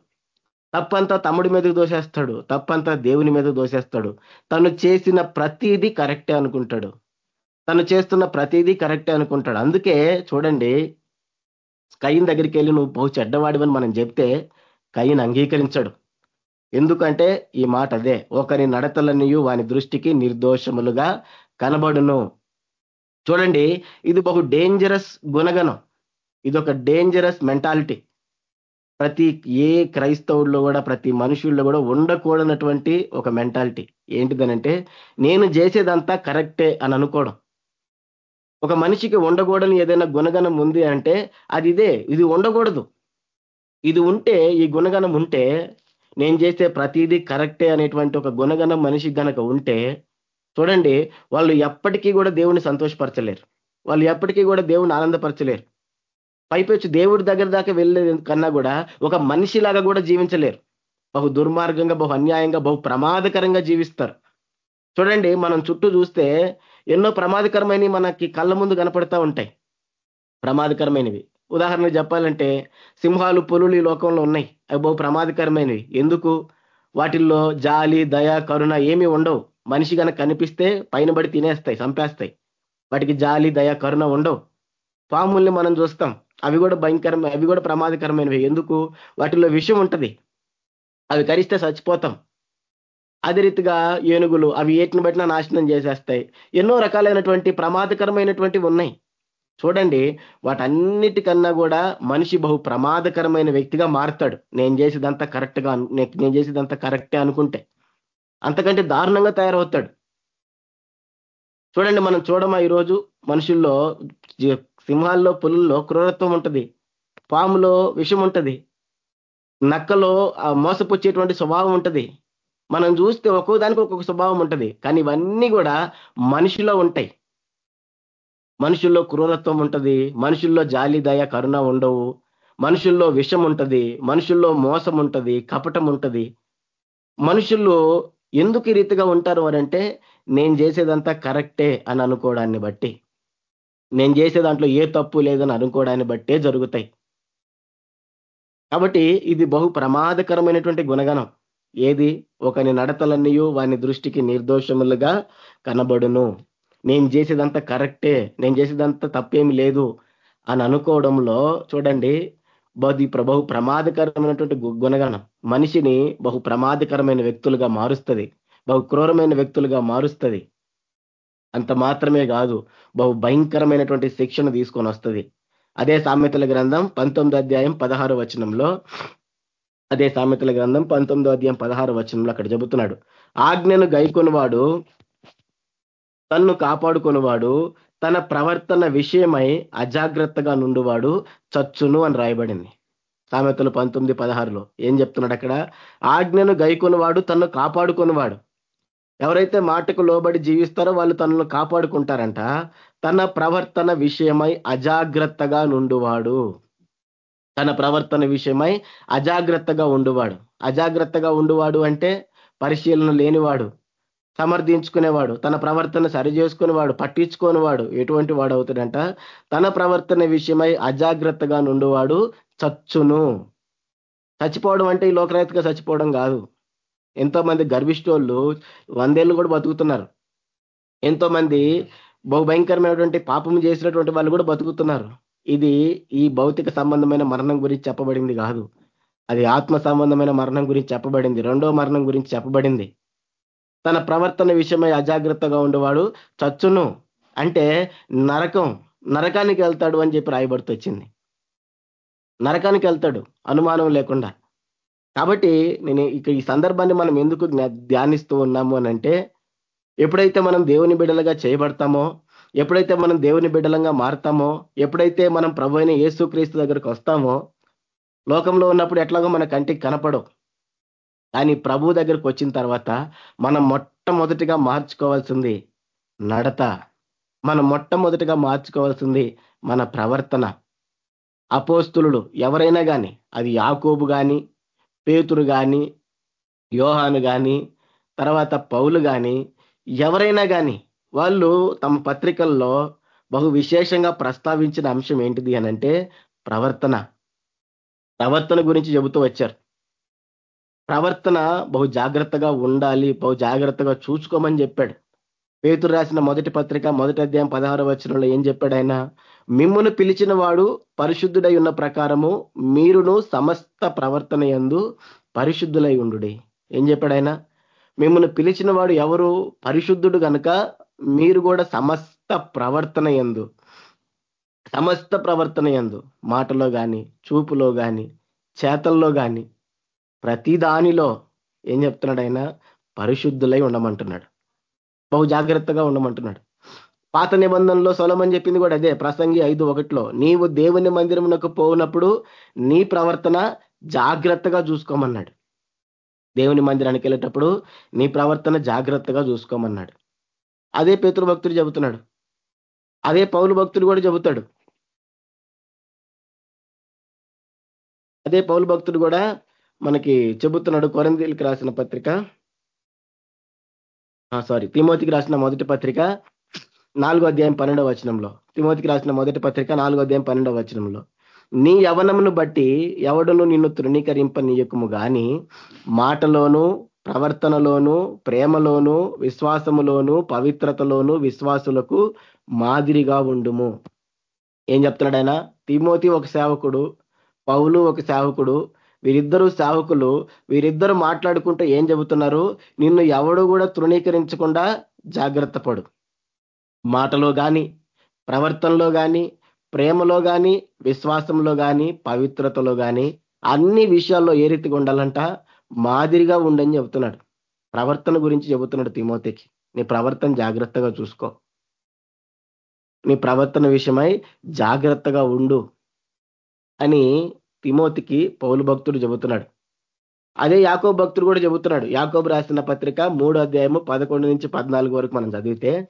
తప్పంతా తమ్ముడి మీద దోసేస్తాడు తప్పంతా దేవుని మీద దోసేస్తాడు తను చేసిన ప్రతిదీ కరెక్టే అనుకుంటాడు. తను చేస్తున్న ప్రతిదీ కరెక్టే అనుకుంటాడు. అందుకే చూడండి కయ్యన్ దగ్గరికి వెళ్ళి నువ్వు బహు చెడ్డవాడివని మనం చెప్తే కయ్యను అంగీకరించడు. ఎందుకంటే ఈ మాట అదే ఒకరి నడతలనియు వాని దృష్టికి నిర్దోషములుగా కనబడును. చూడండి ఇది బహు డేంజరస్ గుణగణం. ఇది ఒక డేంజరస్ మెంటాలిటీ ప్రతి ఏ క్రైస్తవుల్లో కూడా ప్రతి మనుషుల్లో కూడా ఉండకూడనటువంటి ఒక మెంటాలిటీ. ఏంటిదనంటే నేను చేసేదంతా కరెక్టే అని అనుకోవడం. ఒక మనిషికి ఉండకూడని ఏదైనా గుణగణం ఉంది అంటే అది ఇదే ఇది ఉండకూడదు. ఇది ఉంటే ఈ గుణగణం ఉంటే నేను చేసే ప్రతిదీ కరెక్టే అనేటువంటి ఒక గుణగణం మనిషికి గనక ఉంటే చూడండి వాళ్ళు ఎప్పటికీ కూడా దేవుని సంతోషపరచలేరు. వాళ్ళు ఎప్పటికీ కూడా దేవుని ఆనందపరచలేరు. పైపెచ్చు దేవుడి దగ్గర దాకా వెళ్ళే కన్నా కూడా ఒక మనిషిలాగా కూడా జీవించలేరు. బహు దుర్మార్గంగా బహు అన్యాయంగా బహు ప్రమాదకరంగా జీవిస్తారు. చూడండి మనం చుట్టూ చూస్తే ఎన్నో ప్రమాదకరమైనవి మనకి కళ్ళ ముందు కనపడతా ఉంటాయి. ప్రమాదకరమైనవి. ఉదాహరణకు చెప్పాలంటే సింహాలు పులులు ఈ లోకంలో ఉన్నాయి. అవి బహు ప్రమాదకరమైనవి. ఎందుకు? వాటిల్లో జాలి దయ కరుణ ఏమీ ఉండవు. మనిషి కనుక కనిపిస్తే పైన పడి తినేస్తాయి చంపేస్తాయి. వాటికి జాలి దయ కరుణ ఉండవు. పాముల్ని మనం చూస్తాం. అవి కూడా భయంకరమైన అవి కూడా ప్రమాదకరమైనవి. ఎందుకు? వాటిల్లో విషం ఉంటుంది. అవి కరిస్తే చచ్చిపోతాం. అదే రీతిగా ఏనుగులు అవి ఏటిని బట్టినా నాశనం చేసేస్తాయి. ఎన్నో రకాలైనటువంటి ప్రమాదకరమైనటువంటివి ఉన్నాయి. చూడండి వాటన్నిటికన్నా కూడా మనిషి బహు ప్రమాదకరమైన వ్యక్తిగా మారుతాడు. నేను చేసేదంతా కరెక్ట్గా నేను చేసేదంతా కరెక్టే అనుకుంటే. అంతకంటే దారుణంగా తయారవుతాడు. చూడండి మనం చూడమా ఈరోజు మనుషుల్లో సింహాల్లో పులుల్లో క్రూరత్వం ఉంటుంది. పాములో విషం ఉంటుంది. నక్కలో మోసపుచ్చేటువంటి స్వభావం ఉంటుంది. మనం చూస్తే ఒక్కొక్క దానికి ఒక్కొక్క స్వభావం ఉంటుంది. కానీ ఇవన్నీ కూడా మనిషిలో ఉంటాయి. మనుషుల్లో క్రూరత్వం ఉంటుంది. మనుషుల్లో జాలి దయ కరుణ ఉండవు. మనుషుల్లో విషం ఉంటుంది. మనుషుల్లో మోసం ఉంటుంది. కపటం ఉంటుంది. మనుషులు ఎందుకు ఈ రీతిగా ఉంటారు అంటే నేను చేసేదంతా కరెక్టే అని అనుకోవడాన్ని బట్టి. నేను చేసే దాంట్లో ఏ తప్పు లేదని అనుకోవడాన్ని బట్టే జరుగుతాయి. కాబట్టి ఇది బహు ప్రమాదకరమైనటువంటి గుణగణం. ఏది? ఒకని నడతలన్నయు వాని దృష్టికి నిర్దోషములుగా కనబడును. నేను చేసేదంతా కరెక్టే నేను చేసేదంతా తప్పేమి లేదు అని అనుకోవడంలో చూడండి బహు బహు ప్రమాదకరమైనటువంటి గుణగణం. మనిషిని బహు ప్రమాదకరమైన వ్యక్తులుగా మారుస్తుంది. బహు క్రూరమైన వ్యక్తులుగా మారుస్తుంది. అంత మాత్రమే కాదు బహు భయంకరమైనటువంటి శిక్షణ తీసుకొని వస్తుంది. అదే సామెతల గ్రంథం పంతొమ్మిది అధ్యాయం పదహారు వచనంలో అదే సామెతల గ్రంథం పంతొమ్మిదో అధ్యాయం పదహారు వచనంలో అక్కడ చెబుతున్నాడు. ఆజ్ఞను గైకొనివాడు తన్ను కాపాడుకునివాడు తన ప్రవర్తన విషయమై అజాగ్రత్తగా నుండివాడు చచ్చును అని రాయబడింది. సామెతలు పంతొమ్మిది పదహారులో ఏం చెప్తున్నాడు అక్కడ? ఆజ్ఞను గైకొనివాడు తన్ను కాపాడుకొనివాడు. ఎవరైతే మాటకు లోబడి జీవిస్తారో వాళ్ళు తనను కాపాడుకుంటారంట. తన ప్రవర్తన విషయమై అజాగ్రత్తగా నుండువాడు. తన ప్రవర్తన విషయమై అజాగ్రత్తగా ఉండువాడు. అజాగ్రత్తగా ఉండువాడు అంటే పరిశీలన లేనివాడు సమర్థించుకునేవాడు తన ప్రవర్తన సరి చేసుకునేవాడు పట్టించుకునేవాడు ఎటువంటి వాడు అవుతాడంట తన ప్రవర్తన విషయమై అజాగ్రత్తగా నుండువాడు చచ్చును. చచ్చిపోవడం అంటే ఈ లోకరైతుగా చచ్చిపోవడం కాదు. ఎంతోమంది గర్విష్ఠోళ్ళు వందేళ్ళు కూడా బతుకుతున్నారు. ఎంతోమంది బహుభయంకరమైనటువంటి భయంకరమైనటువంటి పాపం చేసినటువంటి వాళ్ళు కూడా బతుకుతున్నారు. ఇది ఈ భౌతిక సంబంధమైన మరణం గురించి చెప్పబడింది కాదు. అది ఆత్మ సంబంధమైన మరణం గురించి చెప్పబడింది. రెండో మరణం గురించి చెప్పబడింది. తన ప్రవర్తన విషయమై అజాగ్రత్తగా ఉండేవాడు చచ్చును అంటే నరకం నరకానికి వెళ్తాడు అని చెప్పి రాయబడుతూ వచ్చింది. నరకానికి వెళ్తాడు. అనుమానం లేకుండా. కాబట్టి నేను ఇక ఈ సందర్భాన్ని మనం ఎందుకు ధ్యానిస్తూ ఉన్నాము అని అంటే ఎప్పుడైతే మనం దేవుని బిడ్డలుగా చేయబడతామో ఎప్పుడైతే మనం దేవుని బిడ్డలంగా మారుతామో ఎప్పుడైతే మనం ప్రభు అయిన యేసుక్రీస్తు దగ్గరకు వస్తామో లోకంలో ఉన్నప్పుడు ఎట్లాగో మన కంటికి కనపడవు. కానీ ప్రభు దగ్గరకు వచ్చిన తర్వాత మనం మొట్టమొదటిగా మార్చుకోవాల్సింది నడత. మనం మొట్టమొదటిగా మార్చుకోవాల్సింది మన ప్రవర్తన. అపోస్తులు ఎవరైనా కానీ అది యాకోబు కానీ పేతురు కానీ యోహాను కానీ తర్వాత పౌలు కానీ ఎవరైనా కానీ వాళ్ళు తమ పత్రికల్లో బహు విశేషంగా ప్రస్తావించిన అంశం ఏంటిది అనంటే ప్రవర్తన. ప్రవర్తన గురించి చెబుతూ వచ్చారు. ప్రవర్తన బహు జాగ్రత్తగా ఉండాలి బహు జాగ్రత్తగా చూసుకోమని చెప్పాడు. పేతురు రాసిన మొదటి పత్రిక మొదటి అధ్యాయం పదహారు వచనంలో ఏం చెప్పాడు ఆయన? మిమ్మును పిలిచిన వాడు పరిశుద్ధుడై ఉన్న ప్రకారము మీరును సమస్త ప్రవర్తన ఎందు పరిశుద్ధులై ఉండు ఏం చెప్పాడు ఆయన? మిమ్మల్ని పిలిచిన వాడు ఎవరు? పరిశుద్ధుడు కనుక మీరు కూడా సమస్త ప్రవర్తన ఎందు సమస్త ప్రవర్తన ఎందు మాటలో కానీ చూపులో కానీ చేతల్లో కానీ ప్రతి దానిలో ఏం చెప్తున్నాడు ఆయన? పరిశుద్ధులై ఉండమంటున్నాడు. బహు జాగ్రత్తగా ఉండమంటున్నాడు. పాత నిబంధనలో సొలమని చెప్పింది కూడా అదే ప్రసంగి ఐదు ఒకటిలో నీవు దేవుని మందిరమునకు పోనప్పుడు నీ ప్రవర్తన జాగ్రత్తగా చూసుకోమన్నాడు. దేవుని మందిరానికి వెళ్ళేటప్పుడు నీ ప్రవర్తన జాగ్రత్తగా చూసుకోమన్నాడు. అదే పేతురు భక్తుడు చెబుతున్నాడు. అదే పౌలు భక్తుడు కూడా చెబుతాడు. అదే పౌలు భక్తుడు కూడా మనకి చెబుతున్నాడు కొరందీలకి రాసిన పత్రిక. సారీ తిమోతికి రాసిన మొదటి పత్రిక. నాలుగో అధ్యాయం పన్నెండవ వచనంలో తిమోతికి రాసిన మొదటి పత్రిక నాలుగో అధ్యాయం పన్నెండవ వచనంలో నీ యవనమును బట్టి ఎవడును నిన్ను తృణీకరింప నీయకుము గాని మాటలోను ప్రవర్తనలోను ప్రేమలోను విశ్వాసములోను పవిత్రతలోను విశ్వాసులకు మాదిరిగా ఉండుము. ఏం చెప్తున్నాడు ఆయన? తిమోతి ఒక సేవకుడు పౌలు ఒక సేవకుడు వీరిద్దరు సేవకులు వీరిద్దరు మాట్లాడుకుంటూ ఏం చెబుతున్నారు? నిన్ను ఎవడు కూడా తృణీకరించకుండా జాగ్రత్త పడు. మాటలో కానీ ప్రవర్తనలో కానీ ప్రేమలో కానీ విశ్వాసంలో కానీ పవిత్రతలో కానీ అన్ని విషయాల్లో ఏ రీతిగా ఉండాలంట? మాదిరిగా ఉండని చెబుతున్నాడు. ప్రవర్తన గురించి చెబుతున్నాడు తిమోతికి. నీ ప్రవర్తన జాగ్రత్తగా చూసుకో. నీ ప్రవర్తన విషయమై జాగ్రత్తగా ఉండు అని తిమోతికి పౌలు భక్తుడు చెబుతున్నాడు. అదే యాకో భక్తుడు కూడా చెబుతున్నాడు. యాకోబు రాసిన పత్రిక మూడో అధ్యాయము పదకొండు నుంచి పద్నాలుగు వరకు మనం చదివితే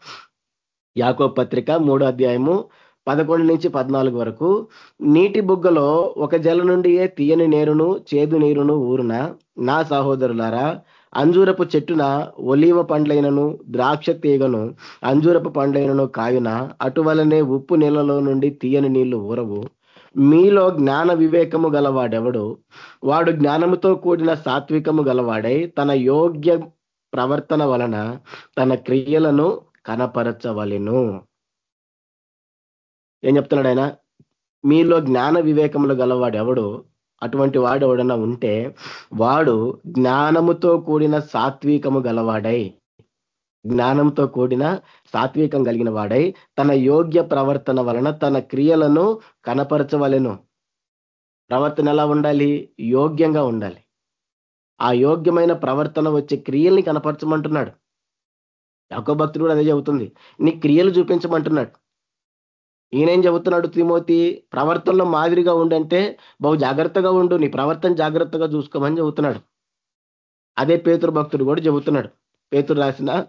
యాకో పత్రిక మూడో అధ్యాయము పదకొండు నుంచి పద్నాలుగు వరకు నీటి బుగ్గలో ఒక జల నుండియే తీయని నీరును చేదు నీరును ఊరున నా సహోదరులారా అంజూరపు చెట్టున ఒలీవ పండ్లైనను ద్రాక్ష తీగను అంజూరపు పండ్లైనను కాయున అటువలనే ఉప్పు నీళ్ళలో నుండి తీయని నీళ్ళు ఊరవు. మీలో జ్ఞాన వివేకము గలవాడెవడు? వాడు జ్ఞానముతో కూడిన సాత్వికము గలవాడై తన యోగ్య ప్రవర్తన వలన తన క్రియలను కనపరచవలెను. ఏం చెప్తున్నాడు ఆయన? మీలో జ్ఞాన వివేకములు గలవాడు ఎవడు అటువంటి వాడు ఎవడన్నా ఉంటే వాడు జ్ఞానముతో కూడిన సాత్వికము గలవాడై జ్ఞానంతో కూడిన సాత్వికం కలిగిన వాడై తన యోగ్య ప్రవర్తన వలన తన క్రియలను కనపరచవలెను. ప్రవర్తన ఎలా ఉండాలి? యోగ్యంగా ఉండాలి. ఆ యోగ్యమైన ప్రవర్తన వచ్చే క్రియల్ని కనపరచమంటున్నాడు. యాకో భక్తుడు కూడా అదే చెబుతుంది. నీ క్రియలు చూపించమంటున్నాడు. ఈయనేం చెబుతున్నాడు తిమోతి? ప్రవర్తనలో మాదిరిగా ఉండంటే బహు జాగ్రత్తగా ఉండు నీ ప్రవర్తన జాగ్రత్తగా చూసుకోమని చెబుతున్నాడు. అదే పేతురు భక్తుడు కూడా చెబుతున్నాడు. పేతురు రాసిన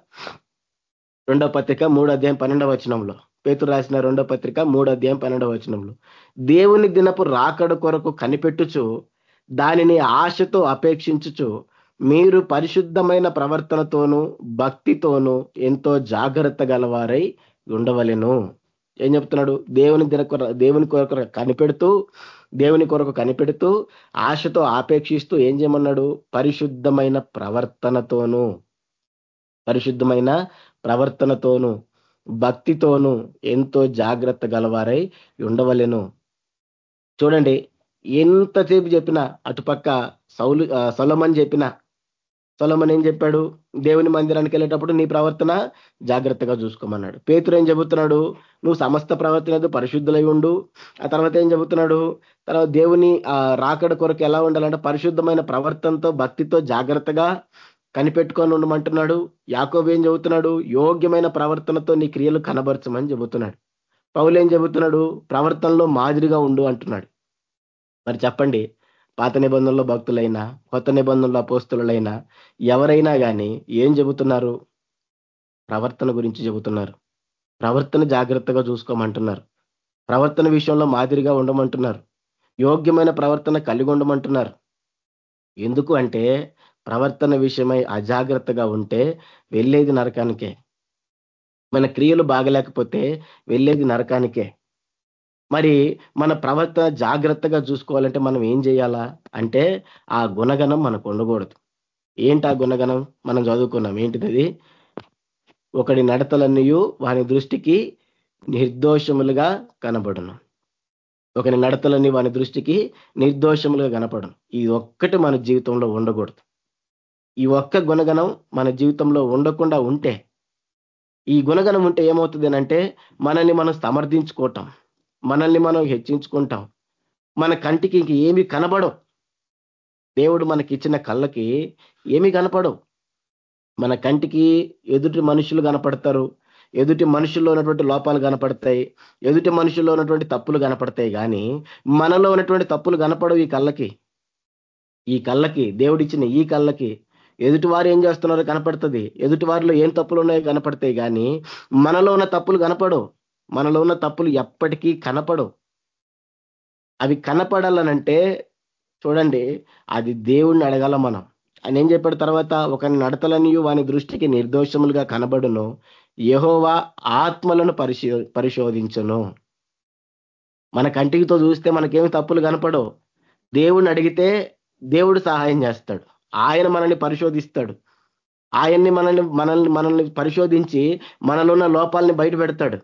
రెండో పత్రిక మూడో అధ్యాయం పన్నెండవ వచనంలో. పేతురు రాసిన రెండో పత్రిక మూడో అధ్యాయం పన్నెండవ వచనంలో. దేవుని దినపు రాకడ కొరకు కనిపెట్టుచు దానిని ఆశతో అపేక్షించుచు మీరు పరిశుద్ధమైన ప్రవర్తనతోనూ భక్తితోనూ ఎంతో జాగ్రత్త గలవారై ఉండవలెను. ఏం చెప్తున్నాడు? దేవుని దిన దేవుని కొరకు కనిపెడుతూ దేవుని కొరకు కనిపెడుతూ ఆశతో ఆపేక్షిస్తూ ఏం చేయమన్నాడు? పరిశుద్ధమైన ప్రవర్తనతోనూ. పరిశుద్ధమైన ప్రవర్తనతోనూ భక్తితోనూ ఎంతో జాగ్రత్త గలవారై ఉండవలెను. చూడండి ఎంతసేపు చెప్పినా అటుపక్క సౌలు సొలమని చెప్పిన సొలొమన్ ఏం చెప్పాడు? దేవుని మందిరానికి వెళ్ళేటప్పుడు నీ ప్రవర్తన జాగ్రత్తగా చూసుకోమన్నాడు. పేతురు ఏం చెబుతున్నాడు? నువ్వు సమస్త ప్రవర్తన పరిశుద్ధులై ఉండు. ఆ తర్వాత ఏం చెబుతున్నాడు? తర్వాత దేవుని ఆ రాకడ కొరకు ఎలా ఉండాలంటే పరిశుద్ధమైన ప్రవర్తనతో భక్తితో జాగ్రత్తగా కనిపెట్టుకొని ఉండమంటున్నాడు. యాకోబు ఏం చెబుతున్నాడు? యోగ్యమైన ప్రవర్తనతో నీ క్రియలు కనబరచమని చెబుతున్నాడు. పౌలు ఏం చెబుతున్నాడు? ప్రవర్తనలో మాదిరిగా ఉండు అంటున్నాడు. మరి చెప్పండి పాత నిబంధనలో భక్తులైనా కొత్త నిబంధనలో అపోస్తులైనా ఎవరైనా కానీ ఏం చెబుతున్నారు? ప్రవర్తన గురించి చెబుతున్నారు. ప్రవర్తన జాగ్రత్తగా చూసుకోమంటున్నారు. ప్రవర్తన విషయంలో మాదిరిగా ఉండమంటున్నారు. యోగ్యమైన ప్రవర్తన కలిగి ఉండమంటున్నారు. ఎందుకు అంటే ప్రవర్తన విషయమై అజాగ్రత్తగా ఉంటే వెళ్ళేది నరకానికే. మన క్రియలు బాగలేకపోతే వెళ్ళేది నరకానికే. మరి మన ప్రవర్తన జాగ్రత్తగా చూసుకోవాలంటే మనం ఏం చేయాలా? అంటే ఆ గుణగణం మనకు ఉండకూడదు. ఏంటి ఆ గుణగణం? మనం చదువుకున్నాం. ఏంటిది అది ఒకడి నడతలన్నయు వాని దృష్టికి నిర్దోషములుగా కనబడును. ఒకని నడతలన్నీ వాని దృష్టికి నిర్దోషములుగా కనపడను. ఇది ఒక్కటి మన జీవితంలో ఉండకూడదు. ఈ ఒక్క గుణగణం మన జీవితంలో ఉండకుండా ఉంటే ఈ గుణగణం ఉంటే ఏమవుతుంది అంటే మనల్ని మనం సమర్థించుకోవటం. మనల్ని మనం హెచ్చించుకుంటాం. మన కంటికి ఇంక ఏమి కనబడవు. దేవుడు మనకి ఇచ్చిన కళ్ళకి ఏమి కనపడవు. మన కంటికి ఎదుటి మనుషులు కనపడతారు. ఎదుటి మనుషుల్లో ఉన్నటువంటి లోపాలు కనపడతాయి. ఎదుటి మనుషుల్లో ఉన్నటువంటి తప్పులు కనపడతాయి. కానీ మనలో ఉన్నటువంటి తప్పులు కనపడవు ఈ కళ్ళకి. ఈ కళ్ళకి దేవుడిచ్చిన ఈ కళ్ళకి ఎదుటి వారు ఏం చేస్తున్నారో కనపడుతుంది. ఎదుటి వారిలో ఏం తప్పులు ఉన్నాయో కనపడతాయి. కానీ మనలో ఉన్న తప్పులు కనపడవు. మనలో ఉన్న తప్పులు ఎప్పటికీ కనపడవు. అవి కనపడాలనంటే చూడండి అది దేవుణ్ణి అడగాల మనం. ఆయన ఏం చెప్పాడు తర్వాత? ఒక నడతలని వాని దృష్టికి నిర్దోషములుగా కనబడును. యహోవా ఆత్మలను పరిశో పరిశోధించును. మన కంటికితో చూస్తే మనకేమి తప్పులు కనపడవు. దేవుణ్ణి అడిగితే దేవుడు సహాయం చేస్తాడు. ఆయన మనల్ని పరిశోధిస్తాడు. ఆయన్ని మనల్ని మనల్ని మనల్ని పరిశోధించి మనలో ఉన్న లోపాలని బయట పెడతాడు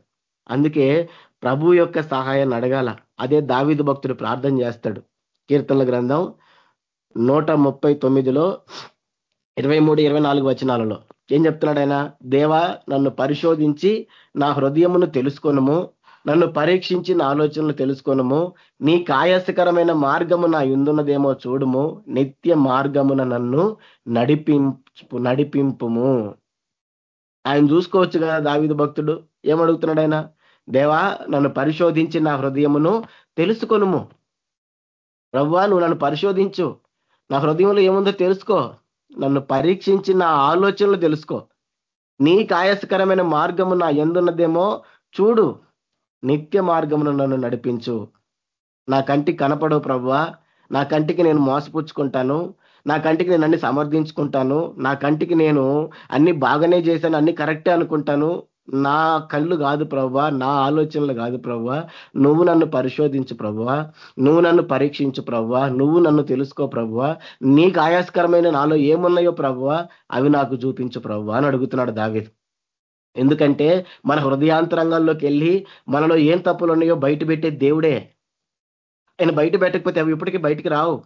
అందుకే ప్రభు యొక్క సహాయాన్ని అడగాల. అదే దావిదు భక్తుడు ప్రార్థన చేస్తాడు. కీర్తనల గ్రంథం నూట ముప్పై తొమ్మిదిలో ఇరవై మూడు ఇరవై నాలుగు వచనాలలో. ఏం చెప్తున్నాడు ఆయన? దేవా నన్ను పరిశోధించి నా హృదయమును తెలుసుకొనము. నన్ను పరీక్షించి నా ఆలోచనలు తెలుసుకొనము. నీ కాయాసకరమైన మార్గము నా ఇందున్నదేమో చూడుము. నిత్య మార్గమున నన్ను నడిపింపు నడిపింపుము. ఆయన చూసుకోవచ్చు కదా దావిదు భక్తుడు? ఏమడుగుతున్నాడు ఆయన దేవా నన్ను పరిశోధించి నా హృదయమును తెలుసుకొనుము. రవ్వా నువ్వు నన్ను పరిశోధించు. నా హృదయంలో ఏముందో తెలుసుకో. నన్ను పరీక్షించి నా ఆలోచనలు తెలుసుకో. నీ ఆయాసకరమైన మార్గము నా ఎందున్నదేమో చూడు. నిత్య మార్గమును నన్ను నడిపించు. నా కంటికి కనపడవు ప్రవ్వా. నా కంటికి నేను మోసపుచ్చుకుంటాను. నా కంటికి నేను అన్ని సమర్థించుకుంటాను. నా కంటికి నేను అన్ని బాగానే చేశాను అన్ని కరెక్టే అనుకుంటాను. నా కళ్ళు కాదు ప్రవ్వా నా ఆలోచనలు కాదు ప్రవ్వా. నువ్వు నన్ను పరిశోధించు ప్రవ్వా. నువ్వు నన్ను పరీక్షించు ప్రవ్వా. నువ్వు నన్ను తెలుసుకో ప్రవ్వా. నీకు ఆయాస్కరమైన నాలో ఏమున్నాయో ప్రవ్వా అవి నాకు చూపించు ప్రవ్వా అని అడుగుతున్నాడు దావేది. ఎందుకంటే మన హృదయాంతరంగంలోకి వెళ్ళి మనలో ఏం తప్పులు ఉన్నాయో బయట పెట్టే దేవుడే. ఆయన బయట పెట్టకపోతే అవి ఇప్పటికీ బయటికి రావు.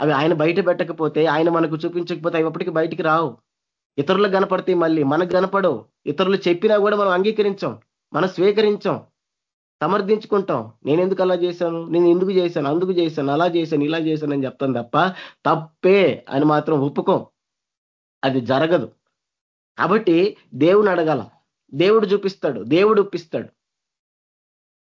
అవి ఆయన బయట పెట్టకపోతే ఆయన మనకు చూపించకపోతే అవి ఇప్పటికీ బయటికి రావు. ఇతరులకు కనపడతాయి మళ్ళీ మనకు కనపడవు. ఇతరులు చెప్పినా కూడా మనం అంగీకరించాం. మనం స్వీకరించాం. సమర్థించుకుంటాం. నేను ఎందుకు అలా చేశాను? నేను ఎందుకు చేశాను? అందుకు చేశాను? అలా చేశాను? ఇలా చేశాను అని చెప్తాను తప్ప తప్పే అని మాత్రం ఒప్పుకోం. అది జరగదు. కాబట్టి దేవుని అడగాల. దేవుడు చూపిస్తాడు. దేవుడు ఒప్పిస్తాడు.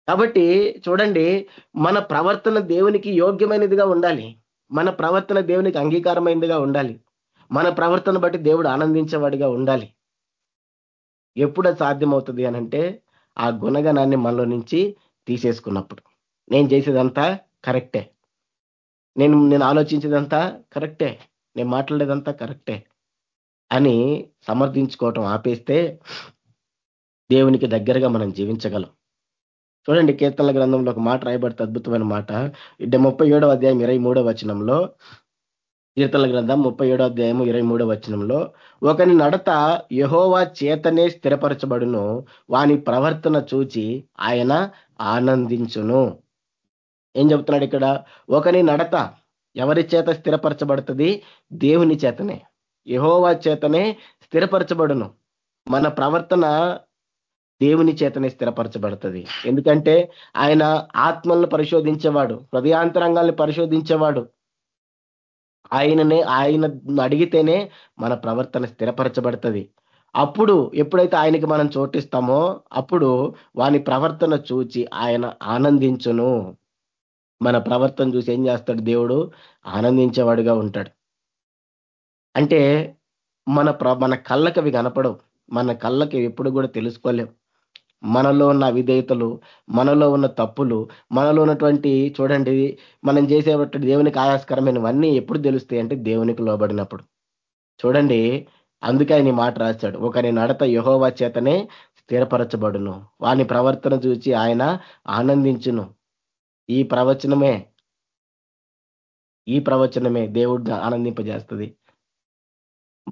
కాబట్టి చూడండి మన ప్రవర్తన దేవునికి యోగ్యమైనదిగా ఉండాలి. మన ప్రవర్తన దేవునికి అంగీకారమైనదిగా ఉండాలి. మన ప్రవర్తన బట్టి దేవుడు ఆనందించేవాడిగా ఉండాలి. ఎప్పుడు అది సాధ్యమవుతుంది అని అంటే ఆ గుణగణాన్ని మనలో నుంచి తీసేసుకున్నప్పుడు. నేను చేసేదంతా కరెక్టే. నేను నేను ఆలోచించేదంతా కరెక్టే. నేను మాట్లాడేదంతా కరెక్టే అని సమర్థించుకోవటం ఆపేస్తే దేవునికి దగ్గరగా మనం జీవించగలం. చూడండి కీర్తనల గ్రంథంలో ఒక మాట రాయబడితే అద్భుతమైన మాట. ముప్పై ఏడవ అధ్యాయం ఇరవై మూడవ వచనంలో కీర్తనల గ్రంథం ముప్పై ఏడో అధ్యాయం ఇరవై మూడో వచనంలో ఒకని నడత యహోవా చేతనే స్థిరపరచబడును. వాని ప్రవర్తన చూచి ఆయన ఆనందించును. ఏం చెబుతున్నాడు ఇక్కడ? ఒకని నడత ఎవరి చేత స్థిరపరచబడుతుంది? దేవుని చేతనే. యహోవా చేతనే స్థిరపరచబడును. మన ప్రవర్తన దేవుని చేతనే స్థిరపరచబడుతుంది. ఎందుకంటే ఆయన ఆత్మలను పరిశోధించేవాడు హృదయాంతరంగాల్ని పరిశోధించేవాడు. ఆయననే ఆయన అడిగితేనే మన ప్రవర్తన స్థిరపరచబడుతుంది. అప్పుడు ఎప్పుడైతే ఆయనకి మనం చోటిస్తామో అప్పుడు వాని ప్రవర్తన చూచి ఆయన ఆనందించును. మన ప్రవర్తన చూసి ఏం చేస్తాడు దేవుడు? ఆనందించేవాడుగా ఉంటాడు. అంటే మన ప్ర మన కళ్ళకి అవి కనపడవు. మన కళ్ళకి ఎప్పుడు కూడా తెలుసుకోలేం మనలో ఉన్న అవిధేయతలు మనలో ఉన్న తప్పులు మనలో ఉన్నటువంటి చూడండి మనం చేసేటువంటి దేవునికి ఆయాస్కరమైనవన్నీ ఎప్పుడు తెలుస్తాయి అంటే దేవునికి లోబడినప్పుడు. చూడండి అందుకే ఆయన మాట రాశాడు. ఒకరి నడత యహోవా చేతనే స్థిరపరచబడును. వాని ప్రవర్తన చూచి ఆయన ఆనందించును. ఈ ప్రవచనమే ఈ ప్రవచనమే దేవుడిని ఆనందింపజేస్తుంది.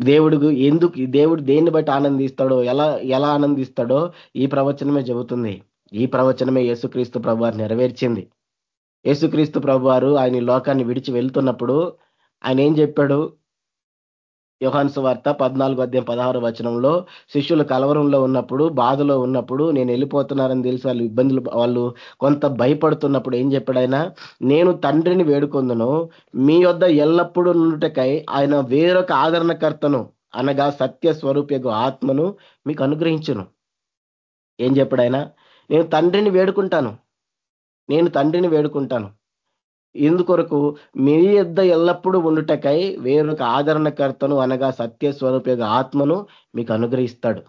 దేవుడు ఎందుకు దేవుడు దేన్ని బట్టి ఆనందిస్తాడో ఎలా ఎలా ఆనందిస్తాడో ఈ ప్రవచనమే చెబుతుంది. ఈ ప్రవచనమే యేసుక్రీస్తు ప్రభు నెరవేర్చింది. యేసుక్రీస్తు ప్రభు వారు ఆయన లోకాన్ని విడిచి వెళ్తున్నప్పుడు ఆయన ఏం చెప్పాడు? యోహాన్సు వార్త పద్నాలుగు అధ్యాయం పదహారు వచనంలో శిష్యులు కలవరంలో ఉన్నప్పుడు బాధలో ఉన్నప్పుడు నేను వెళ్ళిపోతున్నారని తెలిసి. వాళ్ళు ఇబ్బందులు వాళ్ళు కొంత భయపడుతున్నప్పుడు ఏం చెప్పాడైనా నేను తండ్రిని వేడుకొందును. మీ యొద్ద ఎల్లప్పుడూ నుండుటకై ఆయన వేరొక ఆదరణకర్తను అనగా సత్య స్వరూపకు ఆత్మను మీకు అనుగ్రహించును. ఏం చెప్పాడైనా నేను తండ్రిని వేడుకుంటాను. నేను తండ్రిని వేడుకుంటాను. ఇందుకొరకు మీ యొద్ద ఎల్లప్పుడూ ఉండుటకై వేరొక ఆదరణకర్తను అనగా సత్య స్వరూప ఆత్మను మీకు అనుగ్రహిస్తాడు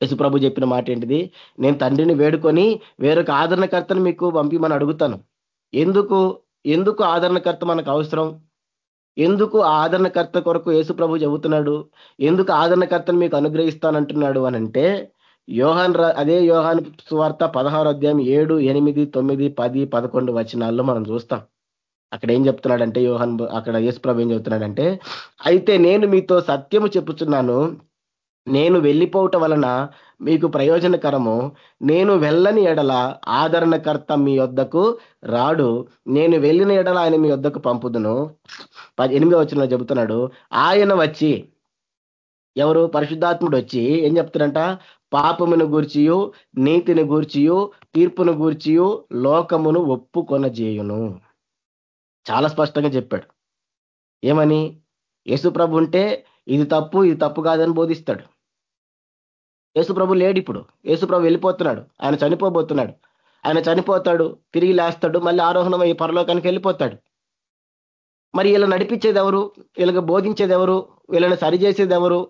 యశుప్రభు చెప్పిన మాట ఏంటిది నేను తండ్రిని వేడుకొని వేరొక ఆదరణకర్తను మీకు పంపిమని అడుగుతాను. ఎందుకు ఎందుకు ఆదరణకర్త మనకు అవసరం? ఎందుకు ఆదరణకర్త కొరకు యేసుప్రభు చెబుతున్నాడు? ఎందుకు ఆదరణకర్తను మీకు అనుగ్రహిస్తానంటున్నాడు అని అంటే యోహాన్ అదే యోహాన్ సువార్త పదహారు అధ్యాయం ఏడు ఎనిమిది తొమ్మిది పది పదకొండు వచనాల్లో మనం చూస్తాం. అక్కడ ఏం చెప్తున్నాడంటే యోహాన్ అక్కడ యేసుప్రభు ఏం చెప్తున్నాడంటే అయితే నేను మీతో సత్యము చెప్పుచున్నాను. నేను వెళ్ళిపోవటం వలన మీకు ప్రయోజనకరము. నేను వెళ్ళని ఎడల ఆదరణకర్త మీ వద్దకు రాడు. నేను వెళ్ళిన ఎడల ఆయన మీ వద్దకు పంపుదును. ఎనిమిదో వచ్చిన చెబుతున్నాడు. ఆయన వచ్చి ఎవరు? పరిశుద్ధాత్ముడు వచ్చి ఏం చెప్తారంట పాపమును గూర్చియు నీతిని గూర్చియు తీర్పును గూర్చియు లోకమును ఒప్పుకొనజేయును. చాలా స్పష్టంగా చెప్పాడు. ఏమని? యేసుప్రభు ఉంటే ఇది తప్పు ఇది తప్పు కాదని బోధిస్తాడు. యేసుప్రభు లేడు ఇప్పుడు. యేసుప్రభు వెళ్ళిపోతున్నాడు. ఆయన చనిపోబోతున్నాడు. ఆయన చనిపోతాడు తిరిగి లేస్తాడు మళ్ళీ ఆరోహణం అయ్యి పరలోకానికి వెళ్ళిపోతాడు. మరి వీళ్ళని నడిపించేది ఎవరు వీళ్ళకి బోధించేది ఎవరు వీళ్ళని సరిచేసేది ఎవరు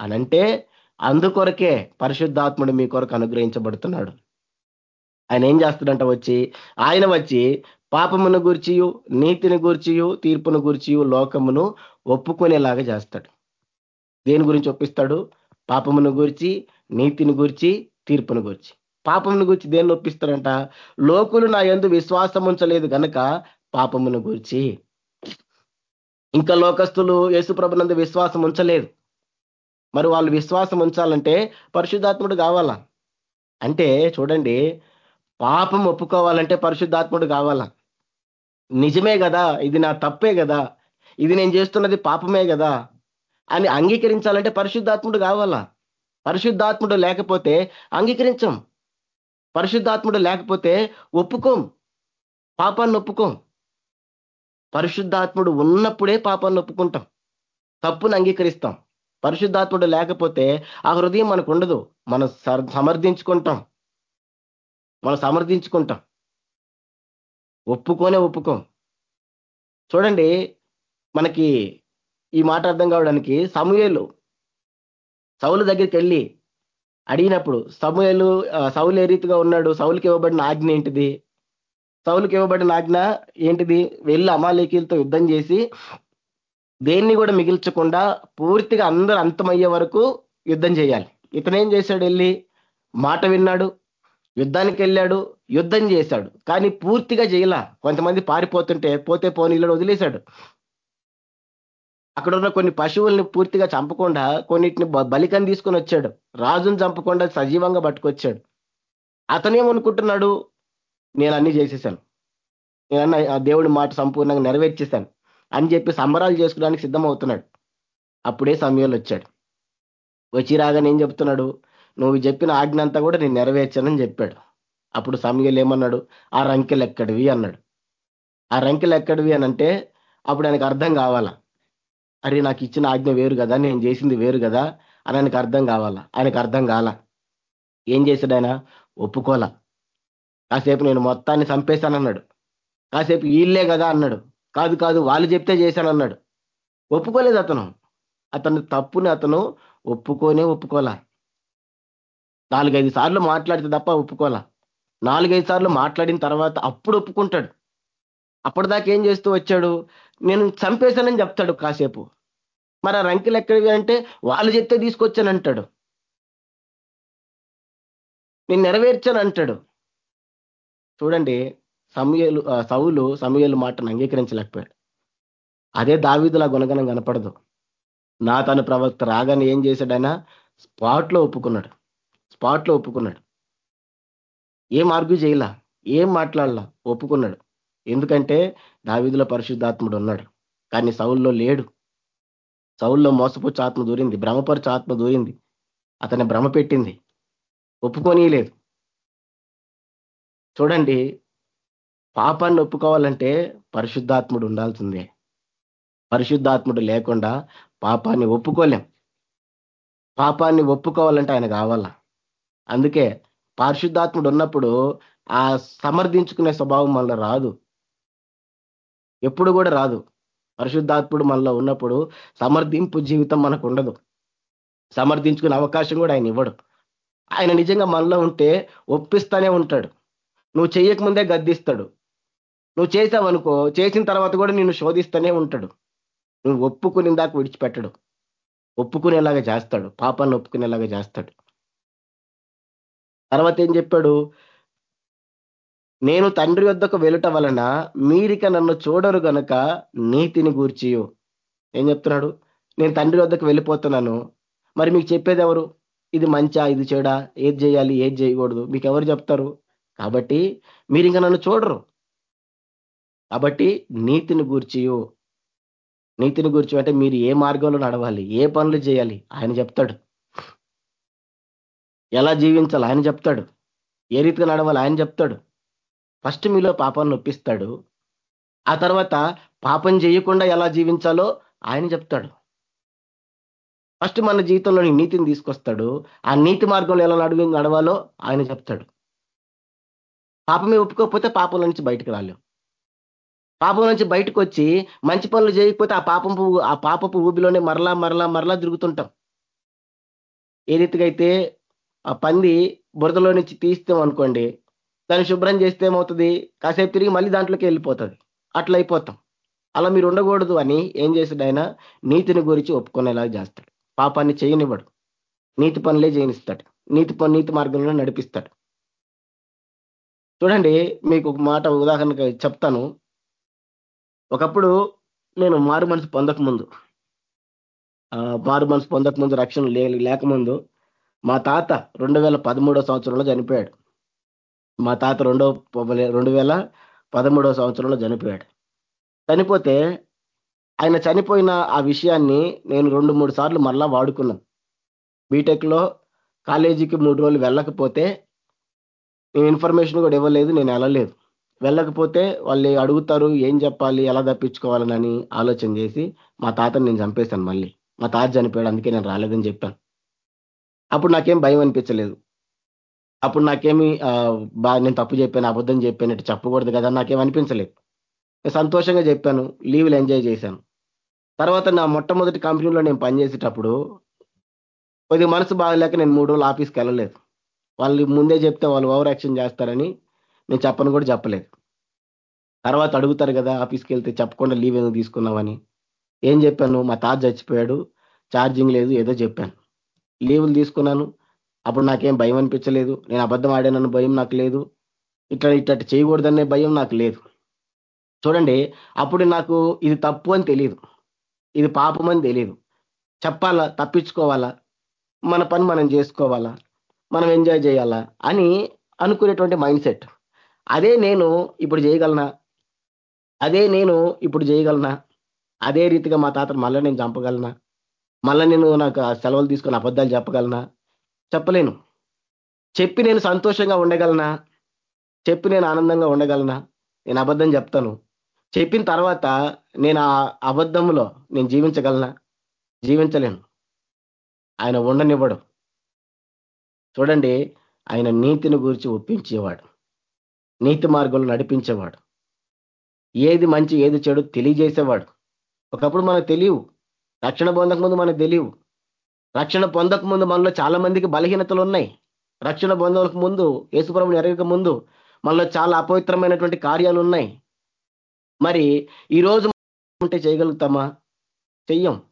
అనంటే అందుకొరకే పరిశుద్ధాత్ముడు మీ కొరకు అనుగ్రహించబడుతున్నాడు. ఆయన ఏం చేస్తాడంట వచ్చి ఆయన వచ్చి పాపమును గూర్చియు నీతిని గూర్చియు తీర్పును గూర్చియు లోకమును ఒప్పుకునేలాగా చేస్తాడు. దేని గురించి ఒప్పిస్తాడు? పాపమును గూర్చి నీతిని గూర్చి తీర్పును గూర్చి. పాపమును గూర్చి దేన్ని ఒప్పిస్తాడంట? లోకులు నా ఎందు విశ్వాసం ఉంచలేదు గనక పాపమును గూర్చి. ఇంకా లోకస్తులు యేసుప్రభునందు విశ్వాసం ఉంచలేదు. మరి వాళ్ళు విశ్వాసం ఉంచాలంటే పరిశుద్ధాత్ముడు కావాలా? అంటే చూడండి పాపం ఒప్పుకోవాలంటే పరిశుద్ధాత్ముడు కావాలా? నిజమే కదా ఇది నా తప్పే కదా ఇది నేను చేస్తున్నది పాపమే కదా అని అంగీకరించాలంటే పరిశుద్ధాత్ముడు కావాలా? పరిశుద్ధాత్ముడు లేకపోతే అంగీకరించం. పరిశుద్ధాత్ముడు లేకపోతే ఒప్పుకోం. పాపాన్ని ఒప్పుకోం. పరిశుద్ధాత్ముడు ఉన్నప్పుడే పాపాన్ని ఒప్పుకుంటాం. తప్పును అంగీకరిస్తాం. పరిశుద్ధాత్ముడు లేకపోతే ఆ హృదయం మనకు ఉండదు. మనం సమర్థించుకుంటాం. మనం సమర్థించుకుంటాం. ఒప్పుకోనే ఒప్పుకోం. చూడండి మనకి ఈ మాట అర్థం కావడానికి సమూహలు సౌలు దగ్గరికి వెళ్ళి అడిగినప్పుడు సమూహలు సౌలు ఏ రీతిగా ఉన్నాడు? సౌలుకి ఇవ్వబడిన ఆజ్ఞ ఏంటిది? సౌలుకి ఇవ్వబడిన ఆజ్ఞ ఏంటిది? వెళ్ళి అమాలేకీలతో యుద్ధం చేసి దేన్ని కూడా మిగిల్చకుండా పూర్తిగా అందరూ అంతమయ్యే వరకు యుద్ధం చేయాలి. ఇతనేం చేశాడు వెళ్ళి? మాట విన్నాడు యుద్ధానికి వెళ్ళాడు యుద్ధం చేశాడు. కానీ పూర్తిగా చేయలా కొంతమంది పారిపోతుంటే పోతే పోనీళ్ళని వదిలేశాడు. అక్కడ ఉన్న కొన్ని పశువుల్ని పూర్తిగా చంపకుండా కొన్నిటిని బలికని తీసుకొని వచ్చాడు. రాజుని చంపకుండా సజీవంగా పట్టుకొచ్చాడు. అతనేమనుకుంటున్నాడు? నేను అన్ని చేసేసాను. నేను ఆ దేవుడి మాట సంపూర్ణంగా నెరవేర్చేశాను. అని చెప్పి సంబరాలు చేసుకోవడానికి సిద్ధమవుతున్నాడు. అప్పుడే సమయంలో వచ్చాడు. వచ్చి రాగానే ఏం చెప్తున్నాడు? నువ్వు చెప్పిన ఆజ్ఞ అంతా కూడా నేను నెరవేర్చానని చెప్పాడు. అప్పుడు సమయంలో ఏమన్నాడు? ఆ రంకెలు ఎక్కడివి అన్నాడు. ఆ రంకెలు ఎక్కడివి అని అంటే అప్పుడు ఆయనకు అర్థం కావాలా? అరే నాకు ఇచ్చిన ఆజ్ఞ వేరు కదా నేను చేసింది వేరు కదా అని ఆయనకు అర్థం కావాలా? ఆయనకు అర్థం కాల? ఏం చేశాడు ఆయన? ఒప్పుకోలా. కాసేపు నేను మొత్తాన్ని చంపేశానన్నాడు. కాసేపు వీళ్ళే కదా అన్నాడు. కాదు కాదు వాళ్ళు చెప్తే చేశానన్నాడు ఒప్పుకోలేదు అతను. అతను తప్పుని అతను ఒప్పుకోనే ఒప్పుకోలా. నాలుగైదు సార్లు మాట్లాడితే తప్ప ఒప్పుకోలా. నాలుగైదు సార్లు మాట్లాడిన తర్వాత అప్పుడు ఒప్పుకుంటాడు. అప్పటిదాకా ఏం చేస్తూ వచ్చాడు? నేను చంపేశానని చెప్తాడు కాసేపు. మరి ఆ రంకెలు ఎక్కడివి అంటే వాళ్ళు చెప్తే తీసుకొచ్చాను అంటాడు. నేను నెరవేర్చాను అంటాడు. చూడండి సమయలు సవులు సమయలు మాటను అంగీకరించలేకపోయాడు. అదే దావీదులా గుణగణం కనపడదు. నా తన ప్రవక్త రాగానే ఏం చేశాడైనా స్పాట్లో ఒప్పుకున్నాడు. స్పాట్లో ఒప్పుకున్నాడు. ఏం ఆర్గ్యూ చేయలా? ఏం మాట్లాడలా? ఒప్పుకున్నాడు. ఎందుకంటే దావీదులో పరిశుద్ధాత్ముడు ఉన్నాడు. కానీ సౌల్లో లేడు. సౌల్లో మోసపుచ్చు ఆత్మ దూరింది. భ్రమపరచు ఆత్మ దూరింది. అతన్ని భ్రమ పెట్టింది. ఒప్పుకొని లేదు చూడండి పాపాన్ని ఒప్పుకోవాలంటే పరిశుద్ధాత్ముడు ఉండాల్సిందే. పరిశుద్ధాత్ముడు లేకుండా పాపాన్ని ఒప్పుకోలేం. పాపాన్ని ఒప్పుకోవాలంటే ఆయన కావాలా? అందుకే పరిశుద్ధాత్ముడు ఉన్నప్పుడు ఆ సమర్థించుకునే స్వభావం మనలో రాదు. ఎప్పుడు కూడా రాదు. పరిశుద్ధాత్ముడు మనలో ఉన్నప్పుడు సమర్థింపు జీవితం మనకు ఉండదు. సమర్థించుకునే అవకాశం కూడా ఆయన ఇవ్వడు. ఆయన నిజంగా మనలో ఉంటే ఒప్పిస్తానే ఉంటాడు. నువ్వు చేయకముందే గద్దిస్తాడు. నువ్వు చేసావనుకో చేసిన తర్వాత కూడా నిన్ను శోధిస్తూనే ఉంటాడు. నువ్వు ఒప్పుకుని దాకా విడిచిపెట్టడు. ఒప్పుకునేలాగా చేస్తాడు. పాపాన్ని ఒప్పుకునేలాగా చేస్తాడు. తర్వాత ఏం చెప్పాడు? నేను తండ్రి వద్దకు వెళ్ళటం వలన మీరిక నన్ను చూడరు గనక నీతిని గూర్చియు. ఏం చెప్తున్నాడు? నేను తండ్రి వద్దకు వెళ్ళిపోతున్నాను. మరి మీకు చెప్పేది ఎవరు? ఇది మంచా? ఇది చెడా? ఏది చేయాలి? ఏది చేయకూడదు? మీకు ఎవరు చెప్తారు? కాబట్టి మీరు ఇంకా నన్ను చూడరు. కాబట్టి నీతిని గూర్చియు. నీతిని గూర్చి అంటే మీరు ఏ మార్గంలో నడవాలి ఏ పనులు చేయాలి ఆయన చెప్తాడు. ఎలా జీవించాలి ఆయన చెప్తాడు. ఏ రీతిగా నడవాలి ఆయన చెప్తాడు. ఫస్ట్ మీలో పాపాన్ని నొప్పిస్తాడు. ఆ తర్వాత పాపం చేయకుండా ఎలా జీవించాలో ఆయన చెప్తాడు. ఫస్ట్ మన జీవితంలో నీతిని తీసుకొస్తాడు. ఆ నీతి మార్గంలో ఎలా నడుగు నడవాలో ఆయన చెప్తాడు. పాపమే ఒప్పుకోకపోతే పాపం నుంచి బయటకు రాలేవు పాపం నుంచి బయటకు వచ్చి మంచి పనులు చేయకపోతే ఆ పాపపు ఆ పాపపు ఊబిలోనే మరలా మరలా మరలా తిరుగుతుంటాం. ఏ రీతిగా అయితే ఆ పంది బురదలో నుంచి తీస్తాం అనుకోండి దాన్ని శుభ్రం చేస్తే ఏమవుతుంది? కాసేపు తిరిగి మళ్ళీ దాంట్లోకి వెళ్ళిపోతుంది. అట్లా అయిపోతాం. అలా మీరు ఉండకూడదు అని ఏం చేస్తాడు ఆయన నీతిని గురించి ఒప్పుకునేలా చేస్తాడు. పాపాన్ని చేయనివ్వడు. నీతి పనులే చేయనిస్తాడు. నీతి పని నీతి మార్గంలో నడిపిస్తాడు. చూడండి మీకు ఒక మాట ఉదాహరణగా చెప్తాను. ఒకప్పుడు నేను మారు మనసు పొందక ముందు మారు మనసు పొందక ముందు రక్షణ లే లేకముందు మా తాత రెండు వేల పదమూడో సంవత్సరంలో చనిపోయాడు. మా తాత రెండో రెండు వేల పదమూడో సంవత్సరంలో చనిపోయాడు. చనిపోతే ఆయన చనిపోయిన ఆ విషయాన్ని నేను రెండు మూడు సార్లు మళ్ళా వాడుకున్నాను. బీటెక్లో కాలేజీకి మూడు రోజులు వెళ్ళకపోతే నేను ఇన్ఫర్మేషన్ కూడా ఇవ్వలేదు నేను వెళ్ళలేదు. వెళ్ళకపోతే వాళ్ళు అడుగుతారు ఏం చెప్పాలి ఎలా తప్పించుకోవాలని ఆలోచన చేసి మా తాతని నేను చంపేశాను మళ్ళీ. మా తాత చనిపోయాడు అందుకే నేను రాలేదని చెప్పాను. అప్పుడు నాకేం భయం అనిపించలేదు. అప్పుడు నాకేమి బాగా బా నేను తప్పు చెప్పాను అబద్ధం చెప్పానట్టు చెప్పకూడదు కదా నాకేం అనిపించలేదు. నేను సంతోషంగా చెప్పాను లీవ్లు ఎంజాయ్ చేశాను. తర్వాత నా మొట్టమొదటి కంపెనీలో నేను పనిచేసేటప్పుడు కొద్దిగా మనసు బాగలేక నేను మూడు రోజులు ఆఫీస్కి వెళ్ళలేదు. వాళ్ళు ముందే చెప్తే వాళ్ళు ఓవర్ యాక్షన్ చేస్తారని నేను చెప్పను కూడా చెప్పలేదు. తర్వాత అడుగుతారు కదా ఆఫీస్కి వెళ్తే చెప్పకుండా లీవ్ ఏదో తీసుకున్నామని ఏం చెప్పాను? మా తాత చచ్చిపోయాడు. ఛార్జింగ్ లేదు ఏదో చెప్పాను. లీవులు తీసుకున్నాను. అప్పుడు నాకేం భయం అనిపించలేదు. నేను అబద్ధం ఆడానన్న భయం నాకు లేదు. ఇట్లా ఇట్లా చేయకూడదనే భయం నాకు లేదు. చూడండి అప్పుడు నాకు ఇది తప్పు అని తెలియదు ఇది పాపం అని తెలియదు చెప్పాలా? తప్పించుకోవాలా? మన పని మనం చేసుకోవాలా? మనం ఎంజాయ్ చేయాలా? అని అనుకునేటువంటి మైండ్ సెట్ అదే నేను ఇప్పుడు చేయగలనా? అదే నేను ఇప్పుడు చేయగలనా? అదే రీతిగా మా తాతను మళ్ళీ నేను చంపగలనా? మళ్ళీ నేను నాకు సెలవులు తీసుకొని అబద్ధాలు చెప్పగలనా? చెప్పలేను. చెప్పి నేను సంతోషంగా ఉండగలనా? చెప్పి నేను ఆనందంగా ఉండగలనా? నేను అబద్ధం చెప్తాను. చెప్పిన తర్వాత నేను ఆ అబద్ధంలో నేను జీవించగలనా? జీవించలేను. ఆయన ఉండనివ్వడు. చూడండి ఆయన నీతిని గురించి ఒప్పించేవాడు. నీతి మార్గంలో నడిపించేవాడు. ఏది మంచి ఏది చెడు తెలియజేసేవాడు. ఒకప్పుడు మనకు తెలియవు. రక్షణ పొందక ముందు మనకు తెలియవు. రక్షణ పొందక ముందు మనలో చాలా మందికి బలహీనతలు ఉన్నాయి. రక్షణ పొందక ముందు యేసుప్రభుని ఎరగక ముందు మనలో చాలా అపవిత్రమైనటువంటి కార్యాలు ఉన్నాయి. మరి ఈరోజు ఉంటే చేయగలుగుతామా? చెయ్యం.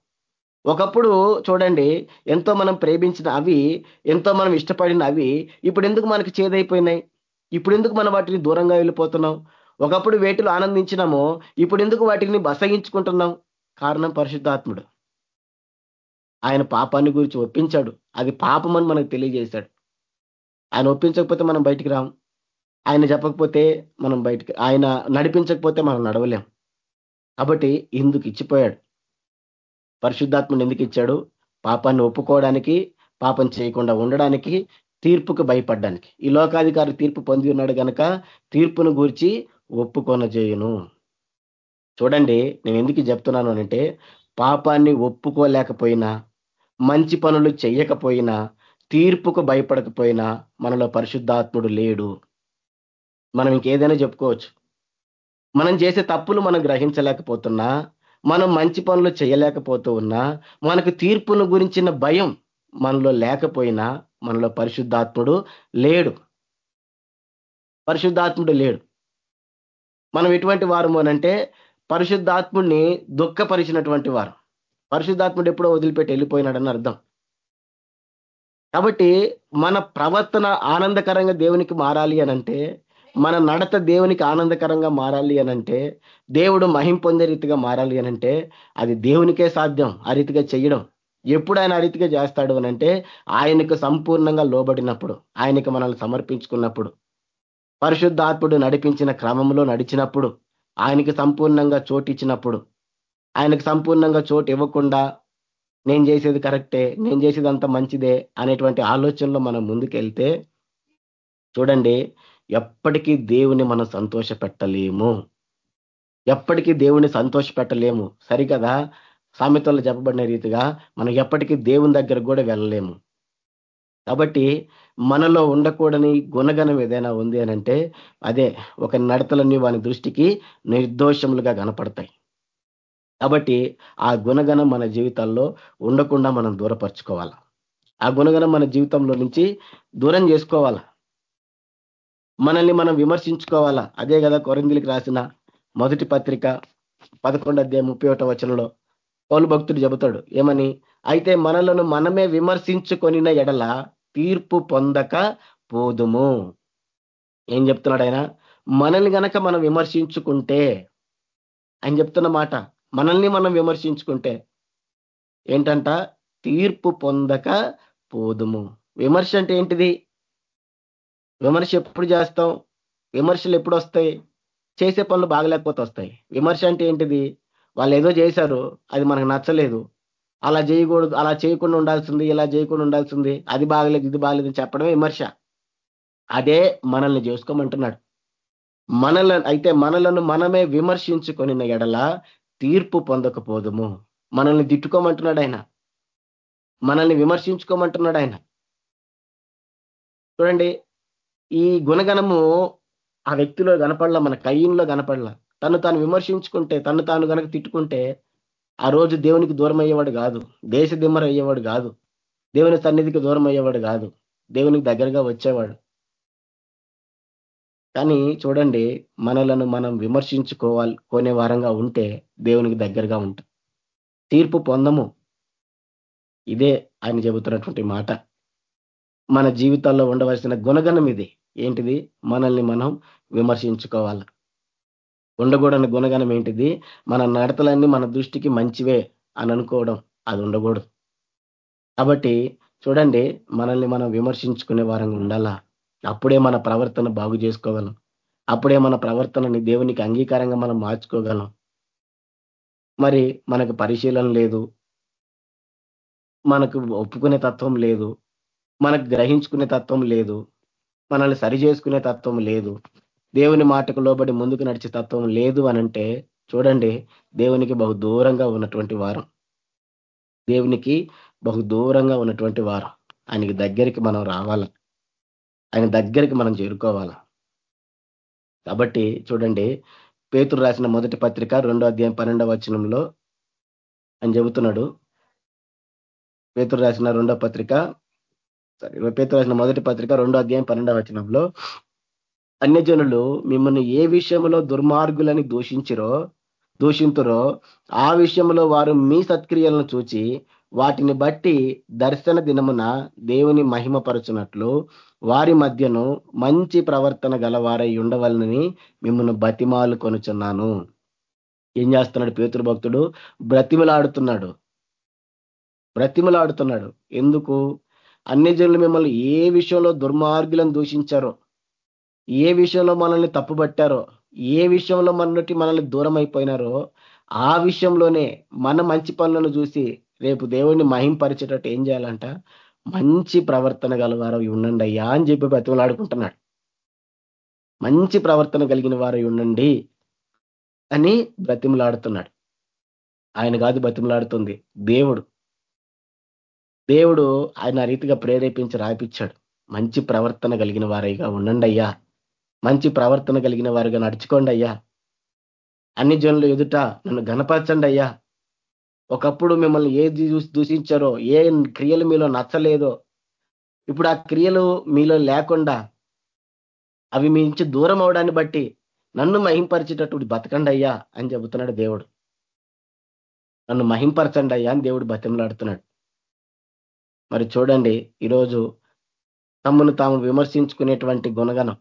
ఒకప్పుడు చూడండి ఎంతో మనం ప్రేమించిన అవి ఎంతో మనం ఇష్టపడిన అవి ఇప్పుడు ఎందుకు మనకు చేదైపోయినాయి? ఇప్పుడు ఎందుకు మనం వాటిని దూరంగా వెళ్ళిపోతున్నాం? ఒకప్పుడు వేటిలో ఆనందించినామో ఇప్పుడు ఎందుకు వాటిని బసగించుకుంటున్నాం కారణం పరిశుద్ధాత్ముడు. ఆయన పాపాన్ని గురించి ఒప్పించాడు. అది పాపం అని మనకు తెలియజేశాడు. ఆయన ఒప్పించకపోతే మనం బయటికి రాము ఆయన చెప్పకపోతే మనం బయటికి ఆయన నడిపించకపోతే మనం నడవలేం. కాబట్టి ఇందుకు ఇచ్చిపోయాడు? పరిశుద్ధాత్మను ఎందుకు ఇచ్చాడు? పాపాన్ని ఒప్పుకోవడానికి పాపం చేయకుండా ఉండడానికి తీర్పుకు భయపడడానికి. ఈ లోకాధికారి తీర్పు పొంది ఉన్నాడు కనుక తీర్పును గూర్చి ఒప్పుకొన చేయను చూడండి నేను ఎందుకు చెప్తున్నాను అంటే పాపాన్ని ఒప్పుకోలేకపోయినా మంచి పనులు చెయ్యకపోయినా తీర్పుకు భయపడకపోయినా మనలో పరిశుద్ధాత్ముడు లేడు. మనం ఇంకేదైనా చెప్పుకోవచ్చు. మనం చేసే తప్పులు మనం గ్రహించలేకపోతున్నా మనం మంచి పనులు చేయలేకపోతూ ఉన్నా మనకు తీర్పును గురించిన భయం మనలో లేకపోయినా మనలో పరిశుద్ధాత్ముడు లేడు. పరిశుద్ధాత్ముడు లేడు. మనం ఎటువంటి వారము అనంటే పరిశుద్ధాత్ముడిని దుఃఖపరిచినటువంటి వారు. పరిశుద్ధాత్ముడు ఎప్పుడో వదిలిపెట్టి వెళ్ళిపోయినాడని అర్థం. కాబట్టి మన ప్రవర్తన ఆనందకరంగా దేవునికి మారాలి అనంటే మన నడత దేవునికి ఆనందకరంగా మారాలి అనంటే దేవుడు మహింపొందే రీతిగా మారాలి అనంటే అది దేవునికే సాధ్యం ఆ రీతిగా చేయడం. ఎప్పుడు ఆయన ఆ రీతిగా చేస్తాడు అనంటే ఆయనకు సంపూర్ణంగా లోబడినప్పుడు ఆయనకు మనల్ని సమర్పించుకున్నప్పుడు. పరిశుద్ధాత్ముడు నడిపించిన క్రమంలో నడిచినప్పుడు ఆయనకి సంపూర్ణంగా చోటు ఇచ్చినప్పుడు ఆయనకు సంపూర్ణంగా చోటు ఇవ్వకుండా నేను చేసేది కరెక్టే నేను చేసేది అంత మంచిదే అనేటువంటి ఆలోచనలో మనం ముందుకెళ్తే చూడండి ఎప్పటికీ దేవుని మనం సంతోష పెట్టలేము ఎప్పటికీ దేవుని సంతోష పెట్టలేము సరికదా? సామెతల్లో చెప్పబడిన రీతిగా మనం ఎప్పటికీ దేవుని దగ్గర కూడా వెళ్ళలేము. కాబట్టి మనలో ఉండకూడని గుణగణం ఏదైనా ఉంది అని అంటే అదే ఒక నడతలన్నీ వాని దృష్టికి నిర్దోషములుగా కనపడతాయి. కాబట్టి ఆ గుణగణం మన జీవితాల్లో ఉండకుండా మనం దూరపరచుకోవాలా? ఆ గుణగణం మన జీవితంలో నుంచి దూరం చేసుకోవాలా? మనల్ని మనం విమర్శించుకోవాలా? అదే కదా కొరంగిలికి రాసిన మొదటి పత్రిక పదకొండు అధ్యాయం ముప్పై ఒకటో వచనంలో పౌలు భక్తుడు చెబుతాడు ఏమని? అయితే మనలను మనమే విమర్శించుకొనిన ఎడల తీర్పు పొందక పోదుము. ఏం చెప్తున్నాడు ఆయన? మనల్ని గనక మనం విమర్శించుకుంటే ఆయన చెప్తున్న మాట మనల్ని మనం విమర్శించుకుంటే ఏంటంట? తీర్పు పొందక పోదుము. విమర్శ అంటే ఏంటిది? విమర్శ ఎప్పుడు చేస్తాం? విమర్శలు ఎప్పుడు వస్తాయి? చేసే పనులు బాగలేకపోతే వస్తాయి. విమర్శ అంటే ఏంటిది? వాళ్ళు ఏదో చేశారు అది మనకు నచ్చలేదు. అలా చేయకూడదు అలా చేయకుండా ఉండాల్సింది ఇలా చేయకుండా ఉండాల్సింది అది బాగలేదు ఇది బాగలేదు చెప్పడమే విమర్శ. అదే మనల్ని చేసుకోమంటున్నాడు. మనలను అయితే మనలను మనమే విమర్శించుకొని ఎడల తీర్పు పొందకపోదుము. మనల్ని తిట్టుకోమంటున్నాడు ఆయన. మనల్ని విమర్శించుకోమంటున్నాడు ఆయన. చూడండి ఈ గుణగణము ఆ వ్యక్తిలో కనపడలా మన కయ్యంలో కనపడలా. తను తాను విమర్శించుకుంటే తను తాను కనుక తిట్టుకుంటే ఆ రోజు దేవునికి దూరం అయ్యేవాడు కాదు. దేశ దిమ్మర అయ్యేవాడు కాదు. దేవుని సన్నిధికి దూరం అయ్యేవాడు కాదు. దేవునికి దగ్గరగా వచ్చేవాడు. కానీ చూడండి మనలను మనం విమర్శించుకోవాలి కొనే వారంగా ఉంటే దేవునికి దగ్గరగా ఉంటాం. తీర్పు పొందము. ఇదే ఆయన చెబుతున్నటువంటి మాట. మన జీవితాల్లో ఉండవలసిన గుణగణం ఇది. ఏంటిది? మనల్ని మనం విమర్శించుకోవాలి. ఉండకూడని గుణగణం ఏంటిది? మన నడతలన్నీ మన దృష్టికి మంచివే అని అనుకోవడం అది ఉండకూడదు. కాబట్టి చూడండి మనల్ని మనం విమర్శించుకునే వారంగా ఉండాలా? అప్పుడే మన ప్రవర్తన బాగు చేసుకోగలం. అప్పుడే మన ప్రవర్తనని దేవునికి అంగీకారంగా మనం మార్చుకోగలం. మరి మనకు పరిశీలన లేదు. మనకు ఒప్పుకునే తత్వం లేదు. మనకు గ్రహించుకునే తత్వం లేదు. మనల్ని సరి చేసుకునే తత్వం లేదు. దేవుని మాటకు లోబడి ముందుకు నడిచే తత్వం లేదు అనంటే చూడండి దేవునికి బహు దూరంగా ఉన్నటువంటి వారం. దేవునికి బహు దూరంగా ఉన్నటువంటి వారం. ఆయనకి దగ్గరికి మనం రావాల? ఆయన దగ్గరికి మనం చేరుకోవాలా? కాబట్టి చూడండి పేతురు రాసిన మొదటి పత్రిక రెండో అధ్యాయం పన్నెండవ వచనంలో అని చెబుతున్నాడు. పేతురు రాసిన రెండో పత్రిక సారీ పేతురు రాసిన మొదటి పత్రిక రెండో అధ్యాయం పన్నెండవ వచనంలో అన్యజనులు మిమ్మల్ని ఏ విషయంలో దుర్మార్గులని దూషించిరో దూషింతురో ఆ విషయంలో వారు మీ సత్క్రియలను చూచి వాటిని బట్టి దర్శన దినమున దేవుని మహిమపరచునట్లు వారి మధ్యను మంచి ప్రవర్తన గలవారై ఉండవలనని మిమ్మల్ని బతిమాలు కొనుచున్నాను. ఏం చేస్తున్నాడు పేతురు భక్తుడు? బ్రతిమలాడుతున్నాడు. బ్రతిమలాడుతున్నాడు. ఎందుకు? అన్ని జనులు మిమ్మల్ని ఏ విషయంలో దుర్మార్గులను దూషించారో ఏ విషయంలో మనల్ని తప్పుబట్టారో ఏ విషయంలో మన నుండి మనల్ని దూరం అయిపోయినారో ఆ విషయంలోనే మన మంచి పనులను చూసి రేపు దేవుణ్ణి మహింపరిచేటట్టు ఏం చేయాలంట? మంచి ప్రవర్తన గలవారు ఉండండి అయ్యా అని చెప్పి బతిమలాడుకుంటున్నాడు మంచి ప్రవర్తన కలిగిన వారు ఉండండి అని బ్రతిమలాడుతున్నాడు. ఆయన కాదు బతిమలాడుతుంది దేవుడు. దేవుడు ఆయన రీతిగా ప్రేరేపించి రాయిపించాడు మంచి ప్రవర్తన కలిగిన వారైగా ఉండండి అయ్యా. మంచి ప్రవర్తన కలిగిన వారుగా నడుచుకోండి అయ్యా. అన్ని జనులు ఎదుట నన్ను గణపరచండి అయ్యా. ఒకప్పుడు మిమ్మల్ని ఏది దూషించారో ఏ క్రియలు మీలో నచ్చలేదో ఇప్పుడు ఆ క్రియలు మీలో లేకుండా అవి మీ నుంచి దూరం అవడాన్ని బట్టి నన్ను మహింపరిచేటటువంటి బతకండి అయ్యా అని చెబుతున్నాడు దేవుడు. నన్ను మహింపరచండి అయ్యా అని దేవుడు బతిమలాడుతున్నాడు. మరి చూడండి ఈరోజు తమ్మును తాము విమర్శించుకునేటువంటి గుణగణం.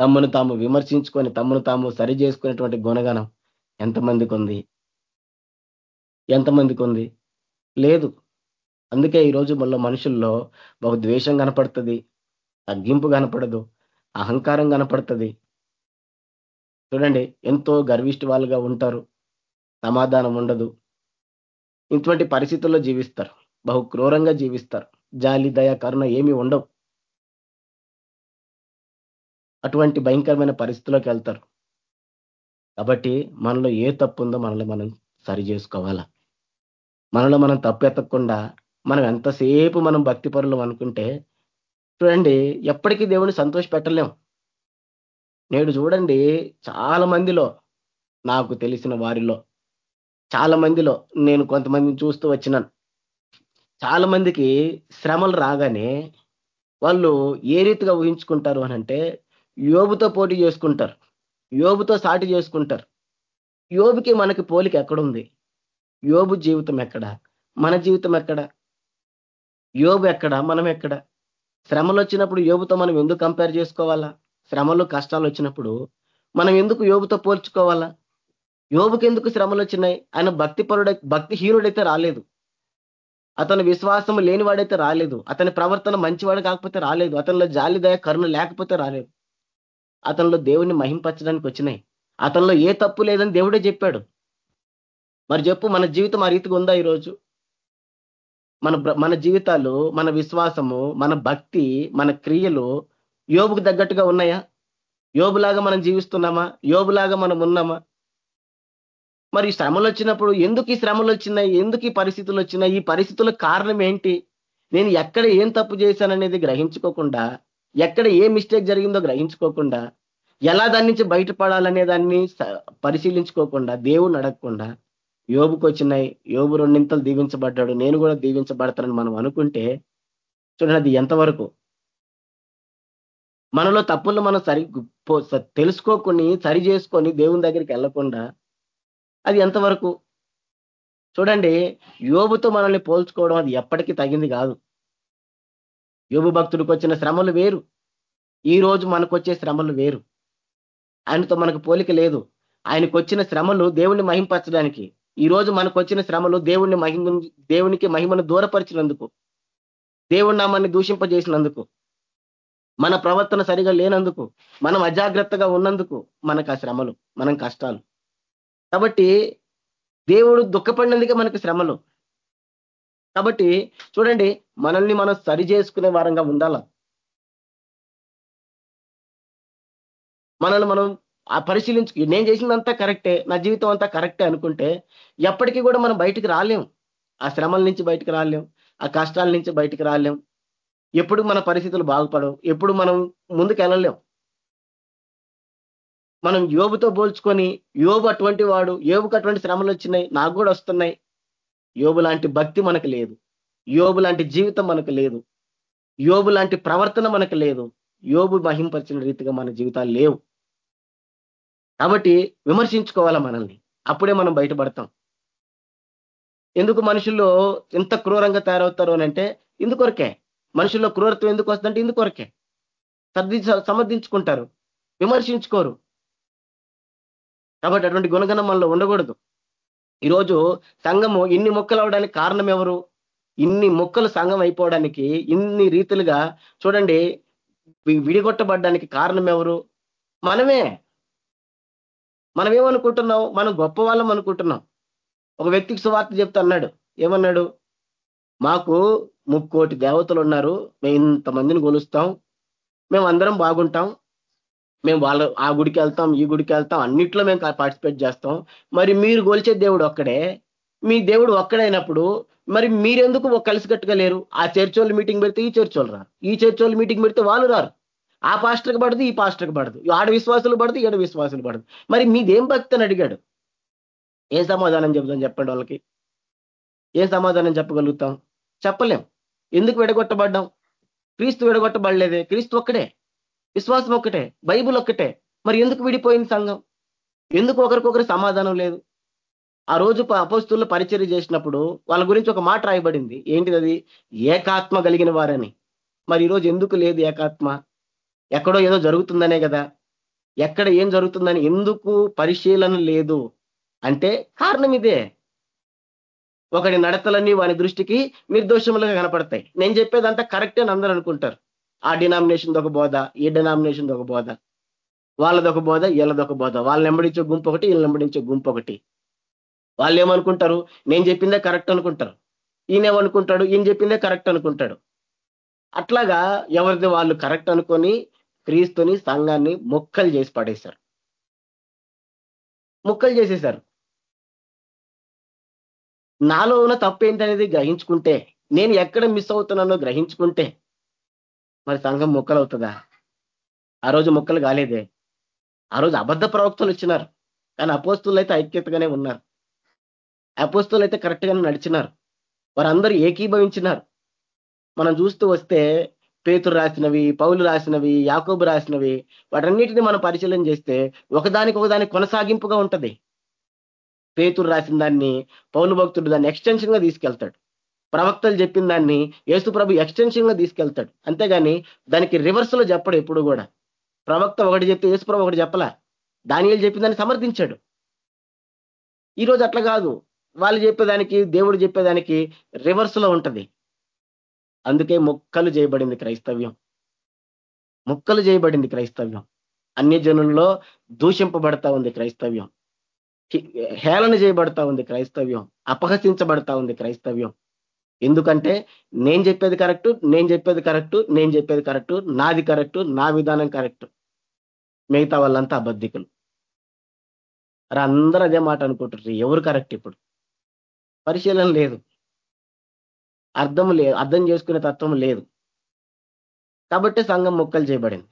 తమ్మును తాము విమర్శించుకొని తమ్మును తాము సరి చేసుకునేటువంటి గుణగణం ఎంతమందికి ఉంది ఎంతమందికి ఉంది లేదు. అందుకే ఈరోజు మళ్ళీ మనుషుల్లో బహు ద్వేషం కనపడుతుంది తగ్గింపు కనపడదు అహంకారం కనపడుతుంది. చూడండి ఎంతో గర్విష్టి వాళ్ళుగా ఉంటారు. సమాధానం ఉండదు. ఇటువంటి పరిస్థితుల్లో జీవిస్తారు. బహు క్రూరంగా జీవిస్తారు. జాలి దయ కరుణ ఏమి ఉండవు. అటువంటి భయంకరమైన పరిస్థితిలోకి వెళ్తారు. కాబట్టి మనలో ఏ తప్పు ఉందో మనల్ని మనం సరి చేసుకోవాలా? మనలో మనం తప్పు ఎత్తకుండా మనం ఎంతసేపు మనం భక్తి అనుకుంటే చూడండి ఎప్పటికీ దేవుని సంతోష పెట్టలేం. నేడు చూడండి చాలా మందిలో నాకు తెలిసిన వారిలో చాలా మందిలో నేను కొంతమందిని చూస్తూ వచ్చినాను. చాలా మందికి శ్రమలు రాగానే వాళ్ళు ఏ రీతిగా ఊహించుకుంటారు అని అంటే యోబుతో పోటీ చేసుకుంటారు. యోబుతో సాటి చేసుకుంటారు. యోబుకి మనకి పోలిక ఎక్కడుంది? యోబు జీవితం ఎక్కడ? మన జీవితం ఎక్కడ? యోబు ఎక్కడ? మనం ఎక్కడ? శ్రమలు వచ్చినప్పుడు యోబుతో మనం ఎందుకు కంపేర్ చేసుకోవాలా? శ్రమలు కష్టాలు వచ్చినప్పుడు మనం ఎందుకు యోబుతో పోల్చుకోవాలా? యోబుకి ఎందుకు శ్రమలు వచ్చినాయి? ఆయన భక్తి పరుడై భక్తిహీనుడైతే రాలేదు. అతను విశ్వాసం లేనివాడైతే రాలేదు. అతని ప్రవర్తన మంచివాడు కాకపోతే రాలేదు. అతనిలో జాలి దయ కరుణ లేకపోతే రాలేదు. అతనిలో దేవుణ్ణి మహింపరచడానికి వచ్చినాయి. అతనిలో ఏ తప్పు లేదని దేవుడే చెప్పాడు. మరి చెప్పు మన జీవితం ఆ రీతిగా ఉందా ఈరోజు? మన మన జీవితాలు మన విశ్వాసము మన భక్తి మన క్రియలు యోబుకు తగ్గట్టుగా ఉన్నాయా? యోబులాగా మనం జీవిస్తున్నామా? యోబులాగా మనం ఉన్నామా? మరి శ్రమలు వచ్చినప్పుడు ఎందుకు ఈ శ్రమలు వచ్చినాయి? ఎందుకు ఈ పరిస్థితులు వచ్చినాయి? ఈ పరిస్థితుల కారణం ఏంటి? నేను ఎక్కడ ఏం తప్పు చేశాననేది గ్రహించుకోకుండా ఎక్కడ ఏ మిస్టేక్ జరిగిందో గ్రహించుకోకుండా ఎలా దాని నుంచి బయటపడాలనే దాన్ని పరిశీలించుకోకుండా దేవుణ్ణి అడగకుండా యోబుకు వచ్చినాయి యోబు రెండింతలు దీవించబడ్డాడు నేను కూడా దీవించబడతానని మనం అనుకుంటే చూడండి అది ఎంతవరకు? మనలో తప్పులు మనం సరి తెలుసుకోకుని సరి చేసుకొని దేవుని దగ్గరికి వెళ్ళకుండా అది ఎంతవరకు? చూడండి యోబుతో మనల్ని పోల్చుకోవడం అది ఎప్పటికీ తగింది కాదు. యోబు భక్తుడికి వచ్చిన శ్రమలు వేరు. ఈ రోజు మనకు వచ్చే శ్రమలు వేరు. ఆయనతో మనకు పోలిక లేదు. ఆయనకు వచ్చిన శ్రమలు దేవుణ్ణి మహింపరచడానికి. ఈ రోజు మనకు వచ్చిన శ్రమలు దేవుణ్ణి మహిమ దేవునికి మహిమను దూరపరిచినందుకు. దేవుడి నామాన్ని దూషింపజేసినందుకు. మన ప్రవర్తన సరిగా లేనందుకు. మనం అజాగ్రత్తగా ఉన్నందుకు మనకు ఆ శ్రమలు మనం కష్టాలు. కాబట్టి దేవుడు దుఃఖపడినందుకే మనకు శ్రమలు. కాబట్టి చూడండి మనల్ని మనం సరి చేసుకునే వారంగా ఉండాల? మనల్ని మనం ఆ పరిశీలించు నేను చేసిందంతా కరెక్టే నా జీవితం అంతా కరెక్టే అనుకుంటే ఎప్పటికీ కూడా మనం బయటికి రాలేం. ఆ శ్రమల నుంచి బయటికి రాలేం ఆ కష్టాల నుంచి బయటికి రాలేం. ఎప్పుడు మన పరిస్థితులు బాగుపడవు ఎప్పుడు మనం ముందుకు వెళ్ళలేం మనం యోబుతో పోల్చుకొని యోబు అటువంటి వాడు యోబుకు అటువంటి శ్రమలు వచ్చినాయి నాకు కూడా వస్తున్నాయి. యోబు లాంటి భక్తి మనకు లేదు. యోబు లాంటి జీవితం మనకు లేదు. యోబు లాంటి ప్రవర్తన మనకు లేదు. యోబు మహింపరిచిన రీతిగా మన జీవితాలు లేవు. కాబట్టి విమర్శించుకోవాలా మనల్ని? అప్పుడే మనం బయటపడతాం. ఎందుకు మనుషుల్లో ఎంత క్రూరంగా తయారవుతారు అని అంటే ఇందుకొరకే. మనుషుల్లో క్రూరత్వం ఎందుకు వస్తుందంటే ఇందుకొరకే. సర్ది సమర్థించుకుంటారు. విమర్శించుకోరు. కాబట్టి అటువంటి గుణగణం మనలో ఉండకూడదు. ఈరోజు సంఘము ఇన్ని మొక్కలు అవడానికి కారణం ఎవరు ఇన్ని మొక్కలు సంఘం అయిపోవడానికి ఇన్ని రీతులుగా చూడండి విడిగొట్టబడ్డానికి కారణం ఎవరు మనమే. మనం ఏమనుకుంటున్నాం మనం గొప్ప వాళ్ళం అనుకుంటున్నాం. ఒక వ్యక్తికి సువార్త చెప్తా అన్నాడు ఏమన్నాడు? మాకు ముక్కోటి దేవతలు ఉన్నారు మేము ఇంతమందిని కొలుస్తాం మేము అందరం బాగుంటాం మేము వాళ్ళ ఆ గుడికి వెళ్తాం ఈ గుడికి వెళ్తాం అన్నిట్లో మేము పార్టిసిపేట్ చేస్తాం. మరి మీరు గోల్చే దేవుడు ఒక్కడే. మీ దేవుడు ఒక్కడైనప్పుడు మరి మీరెందుకు కలిసికట్టుగా లేరు? ఆ చర్చోళ్ళు మీటింగ్ పెడితే ఈ చర్చోళ్ళు రారు. ఈ చర్చోళ్ళు మీటింగ్ పెడితే వాళ్ళు రారు. ఆ పాస్టర్కి పడదు ఈ పాస్టర్కి పడదు. ఆడ విశ్వాసులు పడదు ఈడ విశ్వాసులు పడదు. మరి మీదేం భక్తి అని అడిగాడు? ఏ సమాధానం చెప్తాం చెప్పండి వాళ్ళకి. ఏ సమాధానం చెప్పగలుగుతాం? చెప్పలేం. ఎందుకు విడగొట్టబడ్డాం? క్రీస్తు విడగొట్టబడలేదే. క్రీస్తు ఒక్కడే. విశ్వాసం ఒక్కటే బైబుల్ ఒక్కటే. మరి ఎందుకు విడిపోయింది సంఘం? ఎందుకు ఒకరికొకరు సమాధానం లేదు? ఆ రోజు అపోస్తుల్లో పరిచర్య చేసినప్పుడు వాళ్ళ గురించి ఒక మాట రాయబడింది. ఏంటిది అది? ఏకాత్మ కలిగిన వారని. మరి ఈరోజు ఎందుకు లేదు ఏకాత్మ? ఎక్కడో ఏదో జరుగుతుందనే కదా. ఎక్కడ ఏం జరుగుతుందని ఎందుకు పరిశీలన లేదు? అంటే కారణం ఇదే. ఒకటి నడతలన్నీ వాని దృష్టికి నిర్దోషములుగా కనపడతాయి. నేను చెప్పేదంతా కరెక్టే అని అందరూ అనుకుంటారు. ఆ డినామినేషన్ ఒక బోధ ఈ డినామినేషన్ ఒక బోధ వాళ్ళదొక బోధ వీళ్ళదొక బోధ. వాళ్ళని వెంబడించే గుంపు ఒకటి వీళ్ళని వెంబడించే గుంపు ఒకటి. వాళ్ళు ఏమనుకుంటారు? నేను చెప్పిందే కరెక్ట్ అనుకుంటారు. ఈయనేమనుకుంటాడు ఈయన చెప్పిందే కరెక్ట్ అనుకుంటాడు. అట్లాగా ఎవరిది వాళ్ళు కరెక్ట్ అనుకొని క్రీస్తుని సంఘాన్ని మొక్కలు చేసి పడేశారు. ముక్కలు చేసేశారు. నాలో ఉన్న తప్పు ఏంటనేది గ్రహించుకుంటే నేను ఎక్కడ మిస్ అవుతున్నానో గ్రహించుకుంటే మరి సంఘం ముక్కలు అవుతుందా ఆ రోజు ముక్కలు కాలేదే. ఆ రోజు అబద్ధ ప్రవక్తలు వచ్చినారు. కానీ అపోస్తులు అయితే ఐక్యతగానే ఉన్నారు. అపోస్తులు అయితే కరెక్ట్ గానే నడిచినారు. వారందరూ ఏకీభవించినారు. మనం చూస్తూ వస్తే పేతురు రాసినవి పౌలు రాసినవి యాకోబు రాసినవి వాటన్నిటిని మనం పరిశీలన చేస్తే ఒకదానికి ఒకదాని కొనసాగింపుగా ఉంటది. పేతురు రాసిన దాన్ని పౌలు భక్తుడు దాన్ని ఎక్స్టెన్షన్గా తీసుకెళ్తాడు. ప్రవక్తలు చెప్పిన దాన్ని యేసుప్రభు ఎక్స్టెన్షన్గా తీసుకెళ్తాడు. అంతేగాని దానికి రివర్స్లో చెప్పడు ఎప్పుడు కూడా. ప్రవక్త ఒకటి చెప్తే యేసుప్రభు ఒకటి చెప్పలా? దానియలు చెప్పిన దాన్ని సమర్థించాడు. ఈరోజు అట్లా కాదు. వాళ్ళు చెప్పేదానికి దేవుడు చెప్పేదానికి రివర్స్లో ఉంటది. అందుకే మొక్కలు చేయబడింది క్రైస్తవ్యం. మొక్కలు చేయబడింది క్రైస్తవ్యం. అన్య జనుల్లో దూషింపబడతా ఉంది క్రైస్తవ్యం. హేళన చేయబడతా ఉంది క్రైస్తవ్యం. అపహసించబడతా ఉంది క్రైస్తవ్యం. ఎందుకంటే నేను చెప్పేది కరెక్ట్ నేను చెప్పేది కరెక్ట్ నేను చెప్పేది కరెక్ట్ నాది కరెక్ట్ నా విధానం కరెక్ట్. మిగతా వాళ్ళంతా అబద్ధికులు. అరే అందరూ అదే మాట అనుకుంటారు ఎవరు కరెక్ట్ ఇప్పుడు? పరిశీలన లేదు. అర్థం లేదు అర్థం చేసుకునే తత్వం లేదు. కాబట్టి సంఘం మొక్కలు చేయబడింది.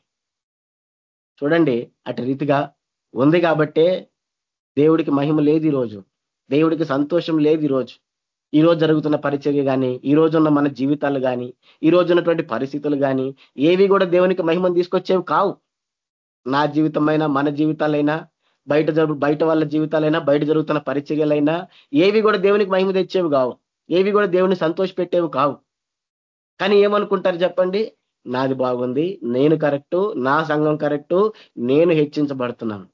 చూడండి అటు రీతిగా ఉంది కాబట్టే దేవుడికి మహిమ లేదు ఈరోజు. దేవుడికి సంతోషం లేదు ఈరోజు. ఈ రోజు జరుగుతున్న పరిచర్య కానీ ఈ రోజు ఉన్న మన జీవితాలు కానీ ఈ రోజు ఉన్నటువంటి పరిస్థితులు కానీ ఏవి కూడా దేవునికి మహిమను తీసుకొచ్చేవి కావు. నా జీవితమైనా మన జీవితాలైనా బయట జరుగు బయట వాళ్ళ జీవితాలైనా బయట జరుగుతున్న పరిచర్యలైనా ఏవి కూడా దేవునికి మహిమ తెచ్చేవి కావు. ఏవి కూడా దేవుని సంతోష పెట్టేవి కావు. కానీ ఏమనుకుంటారు చెప్పండి? నాది బాగుంది నేను కరెక్టు నా సంఘం కరెక్టు నేను హెచ్చించబడుతున్నాను.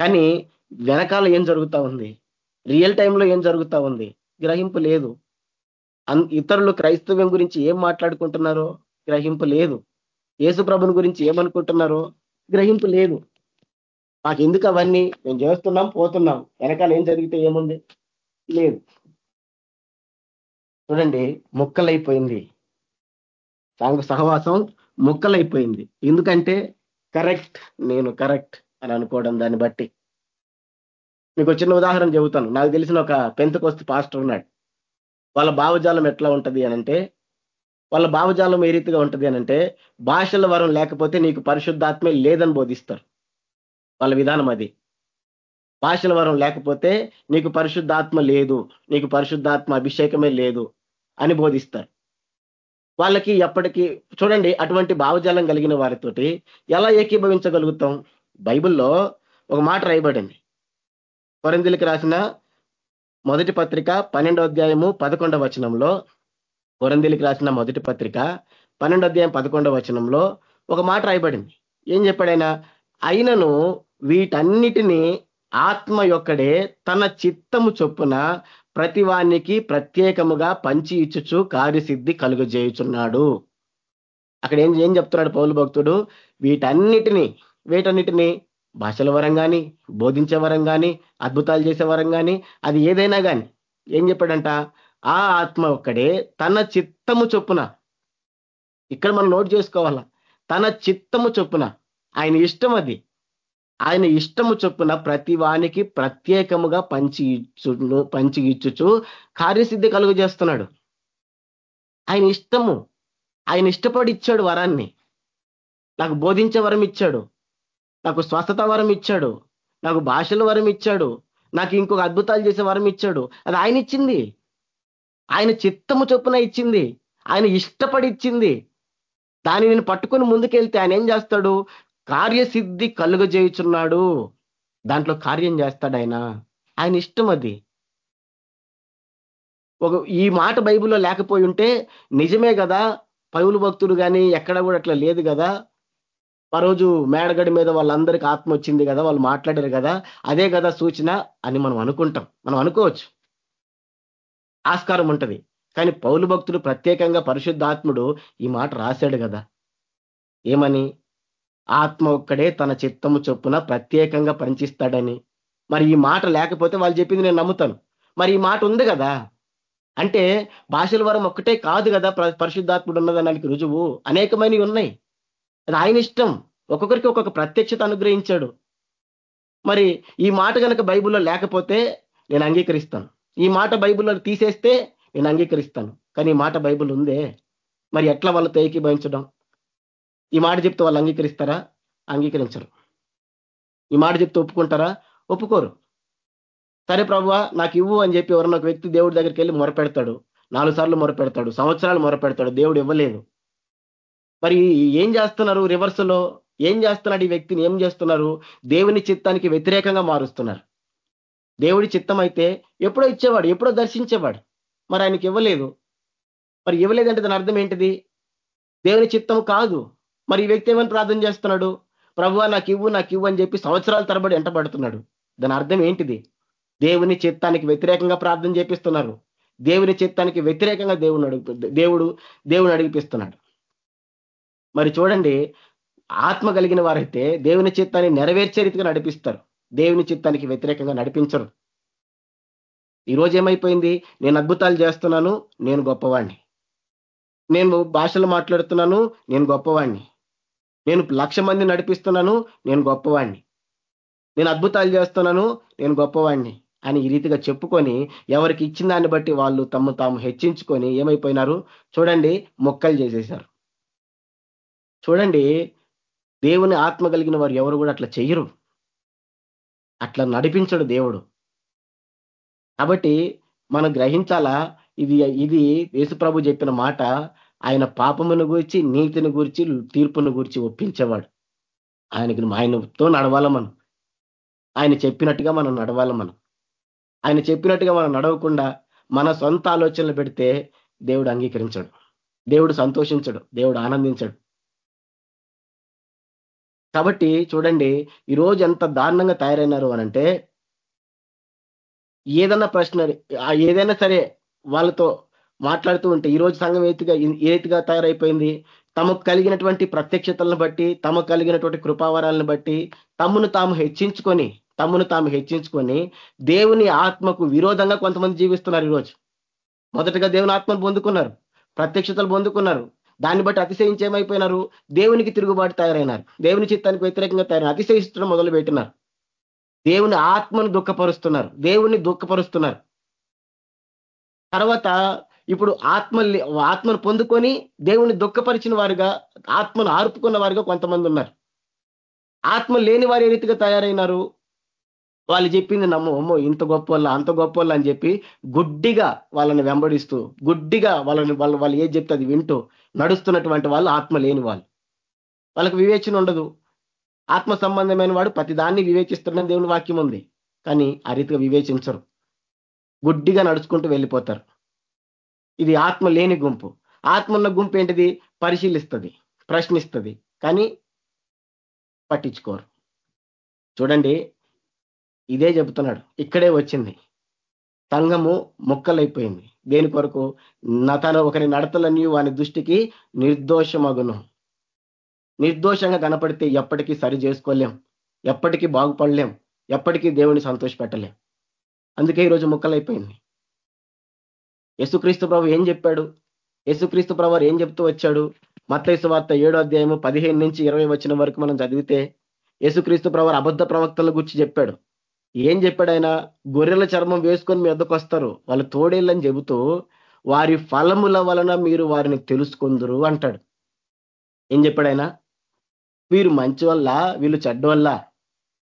కానీ వెనకాల ఏం జరుగుతా ఉంది? రియల్ టైంలో ఏం జరుగుతూ ఉంది? గ్రహింపు లేదు. ఇతరులు క్రైస్తవ్యం గురించి ఏం మాట్లాడుకుంటున్నారో గ్రహింపు లేదు. యేసు ప్రభుని గురించి ఏమనుకుంటున్నారో గ్రహింపు లేదు. మాకు ఎందుకు అవన్నీ? మేము చేస్తున్నాం పోతున్నాం. వెనకాల ఏం జరిగితే ఏముంది? లేదు. చూడండి ముక్కలైపోయింది. సాంఘ సహవాసం ముక్కలైపోయింది. ఎందుకంటే కరెక్ట్ నేను కరెక్ట్ అని అనుకోవడం దాన్ని బట్టి. మీకు చిన్న ఉదాహరణ చెబుతాను. నాకు తెలిసిన ఒక పెంతకొస్తు పాస్టర్ ఉన్నాడు. వాళ్ళ భావజాలం ఎట్లా ఉంటుంది అనంటే వాళ్ళ భావజాలం ఏ రీతిగా ఉంటుంది అనంటే భాషల వరం లేకపోతే నీకు పరిశుద్ధాత్మే లేదని బోధిస్తారు. వాళ్ళ విధానం అది. భాషల వరం లేకపోతే నీకు పరిశుద్ధాత్మ లేదు నీకు పరిశుద్ధాత్మ అభిషేకమే లేదు అని బోధిస్తారు. వాళ్ళకి ఎప్పటికీ చూడండి అటువంటి భావజాలం కలిగిన వారితోటి ఎలా ఏకీభవించగలుగుతాం? బైబిల్లో ఒక మాట రాయబడింది. కొరందిలికి రాసిన మొదటి పత్రిక పన్నెండో అధ్యాయము పదకొండవ వచనంలో కొరందిలికి రాసిన మొదటి పత్రిక పన్నెండో అధ్యాయం పదకొండవ వచనంలో ఒక మాట రాయబడింది. ఏం చెప్పాడైనా అయినను వీటన్నిటినీ ఆత్మ యొక్కడే తన చిత్తము చొప్పున ప్రతివానికి ప్రత్యేకముగా పంచి ఇచ్చుచు కార్యసిద్ధి కలుగజేయుచున్నాడు. అక్కడ ఏం ఏం చెప్తున్నాడు పౌలు భక్తుడు? వీటన్నిటిని వీటన్నిటిని భాషల వరం కానీ బోధించే వరం కానీ అద్భుతాలు చేసే వరం కానీ అది ఏదైనా కానీ ఏం చెప్పాడంట? ఆ ఆత్మ ఒక్కడే తన చిత్తము చొప్పున ఇక్కడ మనం నోట్ చేసుకోవాలా? తన చిత్తము చొప్పున ఆయన ఇష్టం అది. ఆయన ఇష్టము చొప్పున ప్రతి వానికి ప్రత్యేకముగా పంచి ఇచ్చు పంచి ఇచ్చుచు కార్యసిద్ధి కలుగు చేస్తున్నాడు. ఆయన ఇష్టము. ఆయన ఇష్టపడి ఇచ్చాడు వరాన్ని. నాకు బోధించే వరం ఇచ్చాడు. నాకు స్వస్థత వరం ఇచ్చాడు నాకు భాషల వరం ఇచ్చాడు నాకు ఇంకొక అద్భుతాలు చేసే వరం ఇచ్చాడు. అది ఆయన ఇచ్చింది. ఆయన చిత్తము చొప్పున ఇచ్చింది. ఆయన ఇష్టపడి ఇచ్చింది. దాన్ని నేను పట్టుకొని ముందుకెళ్తే ఆయన ఏం చేస్తాడు? కార్యసిద్ధి కలుగజేయుచున్నాడు. దాంట్లో కార్యం చేస్తాడు ఆయన. ఆయన ఇష్టం అది. ఒక ఈ మాట బైబిల్లో లేకపోయి ఉంటే నిజమే కదా? పౌలు భక్తుడు కానీ ఎక్కడ కూడా అట్లా లేదు కదా? ఆ రోజు మేడగడి మీద వాళ్ళందరికీ ఆత్మ వచ్చింది కదా వాళ్ళు మాట్లాడారు కదా అదే కదా సూచన అని మనం అనుకుంటాం. మనం అనుకోవచ్చు. ఆస్కారం ఉంటుంది. కానీ పౌలు భక్తులు ప్రత్యేకంగా పరిశుద్ధాత్ముడు ఈ మాట రాశాడు కదా. ఏమని? ఆత్మ ఒక్కడే తన చిత్తము చొప్పున ప్రత్యేకంగా పనిచిస్తాడని మరి ఈ మాట లేకపోతే వాళ్ళు చెప్పింది నేను నమ్ముతాను. మరి ఈ మాట ఉంది కదా. అంటే భాషల వరం ఒక్కటే కాదు కదా పరిశుద్ధాత్ముడు ఉన్నదానికి రుజువు. అనేకమైనవి ఉన్నాయి. అది ఆయన ఇష్టం. ఒక్కొక్కరికి ఒక్కొక్క ప్రత్యక్షత అనుగ్రహించాడు. మరి ఈ మాట కనుక బైబిల్లో లేకపోతే నేను అంగీకరిస్తాను. ఈ మాట బైబిల్లో తీసేస్తే నేను అంగీకరిస్తాను. కానీ ఈ మాట బైబిల్ ఉందే. మరి ఎట్లా వాళ్ళతో ఏకీభవించడం? ఈ మాట చెప్తే వాళ్ళు అంగీకరిస్తారా? అంగీకరించరు. ఈ మాట చెప్తే ఒప్పుకుంటారా? ఒప్పుకోరు. సరే ప్రభు నాకు ఇవ్వు అని చెప్పి ఎవరన్నా ఒక వ్యక్తి దేవుడి దగ్గరికి వెళ్ళి మొరపెడతాడు. నాలుగు సార్లు మొరపెడతాడు. సంవత్సరాలు మొరపెడతాడు. దేవుడు ఇవ్వలేదు. మరి ఏం చేస్తున్నారు రివర్స్లో ఏం చేస్తున్నాడు ఈ వ్యక్తిని? ఏం చేస్తున్నారు? దేవుని చిత్తానికి వ్యతిరేకంగా మారుస్తున్నారు. దేవుడి చిత్తం అయితే ఎప్పుడో ఇచ్చేవాడు ఎప్పుడో దర్శించేవాడు. మరి ఆయనకి ఇవ్వలేదు. మరి ఇవ్వలేదంటే దాని అర్థం ఏంటిది? దేవుని చిత్తం కాదు. మరి ఈ వ్యక్తి ఏమని ప్రార్థన చేస్తున్నాడు? ప్రభు నాకు ఇవ్వు నాకు ఇవ్వు అని చెప్పి సంవత్సరాల తరబడి ఎంటబడుతున్నాడు దాని అర్థం ఏంటిది? దేవుని చిత్తానికి వ్యతిరేకంగా ప్రార్థన చేపిస్తున్నారు. దేవుని చిత్తానికి వ్యతిరేకంగా దేవుని అడుగు దేవుడు దేవుని అడిగిపిస్తున్నాడు. మరి చూడండి ఆత్మ కలిగిన వారైతే దేవుని చిత్తాన్ని నెరవేర్చే రీతిగా నడిపిస్తారు. దేవుని చిత్తానికి వ్యతిరేకంగా నడిపించరు. ఈరోజు ఏమైపోయింది? నేను అద్భుతాలు చేస్తున్నాను నేను గొప్పవాణ్ణి. నేను భాషలు మాట్లాడుతున్నాను నేను గొప్పవాణ్ణి. నేను లక్ష మంది నడిపిస్తున్నాను నేను గొప్పవాణ్ణి. నేను అద్భుతాలు చేస్తున్నాను నేను గొప్పవాణ్ణి అని ఈ రీతిగా చెప్పుకొని ఎవరికి ఇచ్చిన దాన్ని బట్టి వాళ్ళు తమ్ము తాము హెచ్చించుకొని ఏమైపోయినారు? చూడండి మొక్కలు చేసేశారు. చూడండి దేవుని ఆత్మ కలిగిన వారు ఎవరు కూడా అట్లా చెయ్యరు. అట్లా నడిపించడు దేవుడు. కాబట్టి మనం గ్రహించాలా ఇది ఇది యేసుప్రభు చెప్పిన మాట ఆయన పాపమును గురించి నీతిని గురించి తీర్పును గురించి ఒప్పించేవాడు. ఆయనకి ఆయనతో నడవాల మనం? ఆయన చెప్పినట్టుగా మనం నడవాల మనం? ఆయన చెప్పినట్టుగా మనం నడవకుండా మన సొంత ఆలోచనలు పెడితే దేవుడు అంగీకరించడు. దేవుడు సంతోషించడు. దేవుడు ఆనందించడు. కాబట్టి చూడండి ఈరోజు ఎంత దారుణంగా తయారైనారు అనంటే ఏదన్నా ప్రశ్న ఏదైనా సరే వాళ్ళతో మాట్లాడుతూ ఉంటే ఈరోజు సంఘం ఏతిగా ఏతిగా తయారైపోయింది? తమకు కలిగినటువంటి ప్రత్యక్షతలను బట్టి తమకు కలిగినటువంటి కృపావరాలను బట్టి తమ్మును తాము హెచ్చించుకొని తమ్మును తాము హెచ్చించుకొని దేవుని ఆత్మకు విరోధంగా కొంతమంది జీవిస్తున్నారు ఈరోజు మొదటగా దేవుని ఆత్మను పొందుకున్నారు ప్రత్యక్షతలు పొందుకున్నారు. దాన్ని బట్టి అతిశయించేమైపోయినారు దేవునికి తిరుగుబాటు తయారైనారు. దేవుని చిత్తానికి వ్యతిరేకంగా తయారు అతిశయించడం మొదలు పెట్టినారు దేవుని ఆత్మను దుఃఖపరుస్తున్నారు. దేవుని దుఃఖపరుస్తున్నారు. తర్వాత ఇప్పుడు ఆత్మ ఆత్మను పొందుకొని దేవుని దుఃఖపరిచిన వారుగా ఆత్మను ఆర్పుకున్న వారుగా కొంతమంది ఉన్నారు. ఆత్మ లేని వారు ఏ రీతిగా తయారైనారు? వాళ్ళు చెప్పింది నమ్ము అమ్మో ఇంత గొప్ప అంత గొప్ప అని చెప్పి గుడ్డిగా వాళ్ళని వెంబడిస్తూ గుడ్డిగా వాళ్ళని వాళ్ళు వాళ్ళు ఏది చెప్తే అది వింటూ నడుస్తున్నటువంటి వాళ్ళు ఆత్మ లేని వాళ్ళు. వాళ్ళకి వివేచన ఉండదు. ఆత్మ సంబంధమైన వాడు ప్రతి దాన్ని వివేచిస్తున్న దేవుని వాక్యం ఉంది. కానీ ఆ రీతిగా వివేచించరు. గుడ్డిగా నడుచుకుంటూ వెళ్ళిపోతారు. ఇది ఆత్మ లేని గుంపు. ఆత్మ ఉన్న గుంపు ఏంటిది? పరిశీలిస్తుంది ప్రశ్నిస్తుంది కానీ పట్టించుకోరు. చూడండి ఇదే చెబుతున్నాడు. ఇక్కడే వచ్చింది. సంఘము మొక్కలైపోయింది. దేని కొరకు? నా తన ఒకరి నడతలని వాని దృష్టికి నిర్దోషమగును. నిర్దోషంగా కనపడితే ఎప్పటికీ సరి చేసుకోలేం. ఎప్పటికీ బాగుపడలేం. ఎప్పటికీ దేవుని సంతోషపెట్టలేం అందుకే ఈరోజు ముక్కలైపోయింది. యేసుక్రీస్తు ప్రభు ఏం చెప్పాడు? యేసుక్రీస్తు ప్రభు ఏం చెప్తూ వచ్చాడు? మత్తైసు వార్త ఏడో అధ్యాయము పదిహేను నుంచి ఇరవై వచ్చిన వరకు మనం చదివితే యేసుక్రీస్తు ప్రభు అబద్ధ ప్రవక్తల గురించి చెప్పాడు. ఏం చెప్పాడు ఆయన గొర్రెల చర్మం వేసుకొని మీ వద్దకు వస్తారు. వాళ్ళు తోడేళ్ళని చెబుతూ వారి ఫలముల వలన మీరు వారిని తెలుసుకుందరు అంటాడు. ఏం చెప్పాడు ఆయన వీరు మంచి వల్ల వీళ్ళు చెడ్డ వల్ల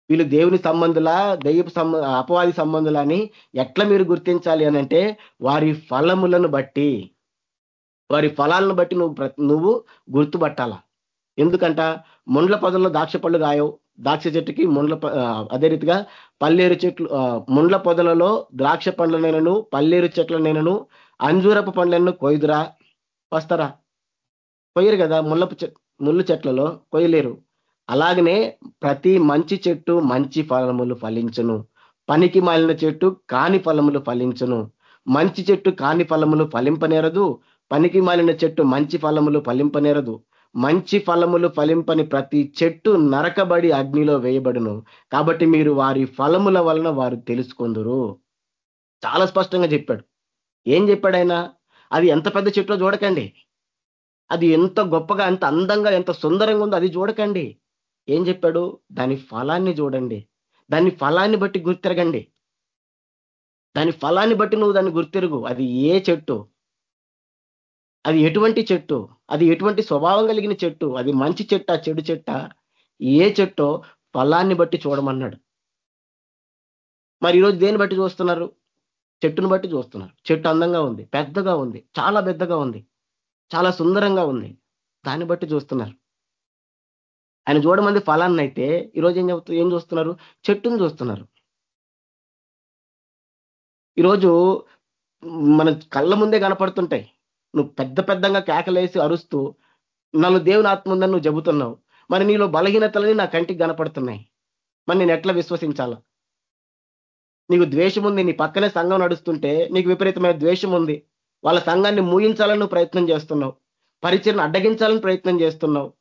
వీళ్ళు దేవుని సంబంధుల దయ్యపు సంబంధ అపవాది సంబంధుల అని ఎట్లా మీరు గుర్తించాలి అని అంటే వారి ఫలములను బట్టి వారి ఫలాలను బట్టి నువ్వు నువ్వు గుర్తుపట్టాల? ఎందుకంట ముండ్ల పొదల్లో ద్రాక్ష పళ్ళు కాయవు. ద్రాక్ష చెట్టుకి ముండ్ల అదే రీతిగా పల్లేరు చెట్లు ముండ్ల పొదలలో ద్రాక్ష పండ్లనైనను పల్లేరు చెట్లనైనను అంజూరపు పండ్లను కొయ్యుదురా వస్తారా? కొయ్యరు కదా ముళ్ళపు ముళ్ళు చెట్లలో కొయ్యలేరు. అలాగనే ప్రతి మంచి చెట్టు మంచి ఫలములు ఫలించును. పనికి మాలిన చెట్టు కాని ఫలములు ఫలించును. మంచి చెట్టు కాని ఫలములు ఫలింపనేరదు పనికి మాలిన చెట్టు మంచి ఫలములు ఫలింపనేరదు. మంచి ఫలములు ఫలింపని ప్రతి చెట్టు నరకబడి అగ్నిలో వేయబడును. కాబట్టి మీరు వారి ఫలముల వలన వారు తెలుసుకుందరు. చాలా స్పష్టంగా చెప్పాడు. ఏం చెప్పాడు ఆయన? అది ఎంత పెద్ద చెట్టో చూడకండి. అది ఎంత గొప్పగా ఎంత అందంగా ఎంత సుందరంగా ఉందో అది చూడకండి. ఏం చెప్పాడు? దాని ఫలాన్ని చూడండి. దాని ఫలాన్ని బట్టి గుర్తిరగండి. దాని ఫలాన్ని బట్టి నువ్వు దాన్ని గుర్తిరుగు. అది ఏ చెట్టు? అది ఎటువంటి చెట్టు? అది ఎటువంటి స్వభావం కలిగిన చెట్టు? అది మంచి చెట్ట చెడు చెట్ట? ఏ చెట్టో ఫలాన్ని బట్టి చూడమన్నాడు. మరి ఈరోజు దేన్ని బట్టి చూస్తున్నారు? చెట్టును బట్టి చూస్తున్నారు. చెట్టు అందంగా ఉంది పెద్దగా ఉంది చాలా పెద్దగా ఉంది చాలా సుందరంగా ఉంది. దాన్ని బట్టి చూస్తున్నారు. ఆయన చూడమంది ఫలాన్ని అయితే ఈరోజు ఏం చెబుతూ ఏం చూస్తున్నారు? చెట్టును చూస్తున్నారు. ఈరోజు మన కళ్ళ ముందే కనపడుతుంటాయి. నువ్వు పెద్ద పెద్దగా కేకలేసి అరుస్తూ నన్ను దేవుని ఆత్మ ఉందని నువ్వు చెబుతున్నావు. మరి నీలో బలహీనతలని నా కంటికి కనపడుతున్నాయి. మరి నేను ఎట్లా విశ్వసించాలా? నీకు ద్వేషం ఉంది నీ పక్కనే సంఘం నడుస్తుంటే నీకు విపరీతమైన ద్వేషం ఉంది. వాళ్ళ సంఘాన్ని మూయించాలని నువ్వు ప్రయత్నం చేస్తున్నావు. పరిచయను అడ్డగించాలని ప్రయత్నం చేస్తున్నావు.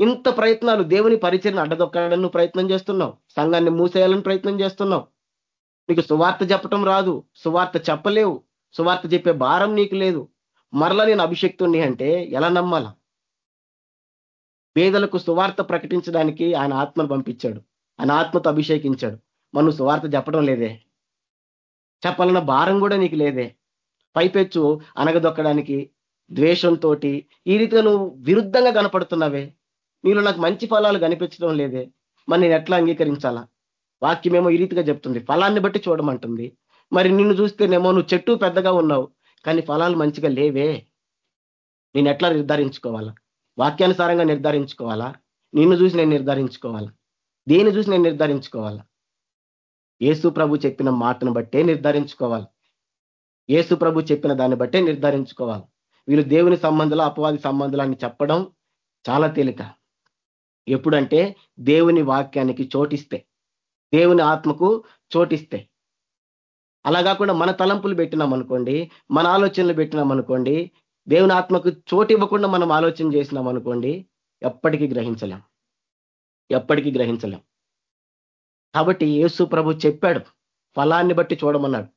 ఇంత ప్రయత్నాలు దేవుని పరిచయను అడ్డదొక్కాలని ప్రయత్నం చేస్తున్నావు. సంఘాన్ని మూసేయాలని ప్రయత్నం చేస్తున్నావు. నీకు సువార్త చెప్పటం రాదు. సువార్త చెప్పలేవు. సువార్త చెప్పే భారం నీకు లేదు. మరలా నేను అభిషక్తుణ్ణి అంటే ఎలా నమ్మాల? పేదలకు సువార్త ప్రకటించడానికి ఆయన ఆత్మను పంపించాడు. ఆయన ఆత్మతో అభిషేకించాడు. మనం సువార్త చెప్పడం లేదే. చెప్పాలన్న భారం కూడా నీకు లేదే. పైపెచ్చు అనగదొక్కడానికి ద్వేషంతో ఈ రీతిగా నువ్వు విరుద్ధంగా కనపడుతున్నావే. నీలో నాకు మంచి ఫలాలు కనిపించడం లేదే. మరి నేను ఎట్లా అంగీకరించాలా? వాక్యమేమో ఈ రీతిగా చెప్తుంది. ఫలాన్ని బట్టి చూడమంటుంది. మరి నిన్ను చూస్తేనేమో నువ్వు చెట్టు పెద్దగా ఉన్నావు. కానీ ఫలాలు మంచిగా లేవే. నేను ఎట్లా నిర్ధారించుకోవాలా? వాక్యానుసారంగా నిర్ధారించుకోవాలా? నిన్ను చూసి నేను నిర్ధారించుకోవాలా? దేని చూసి నేను నిర్ధారించుకోవాలా? యేసు ప్రభు చెప్పిన మాటను బట్టే నిర్ధారించుకోవాలి. యేసు ప్రభు చెప్పిన దాన్ని బట్టే నిర్ధారించుకోవాలి. వీళ్ళు దేవుని సంబంధాలు అపవాది సంబంధాలు అని చెప్పడం చాలా తేలిక. ఎప్పుడంటే దేవుని వాక్యానికి చోటిస్తే దేవుని ఆత్మకు చోటిస్తే అలా కాకుండా మన తలంపులు పెట్టినాం అనుకోండి మన ఆలోచనలు పెట్టినాం అనుకోండి దేవుని ఆత్మకు చోటు ఇవ్వకుండా మనం ఆలోచన చేసినాం అనుకోండి ఎప్పటికీ గ్రహించలేం. ఎప్పటికీ గ్రహించలేం. కాబట్టి యేసు ప్రభు చెప్పాడు ఫలాన్ని బట్టి చూడమన్నాడు.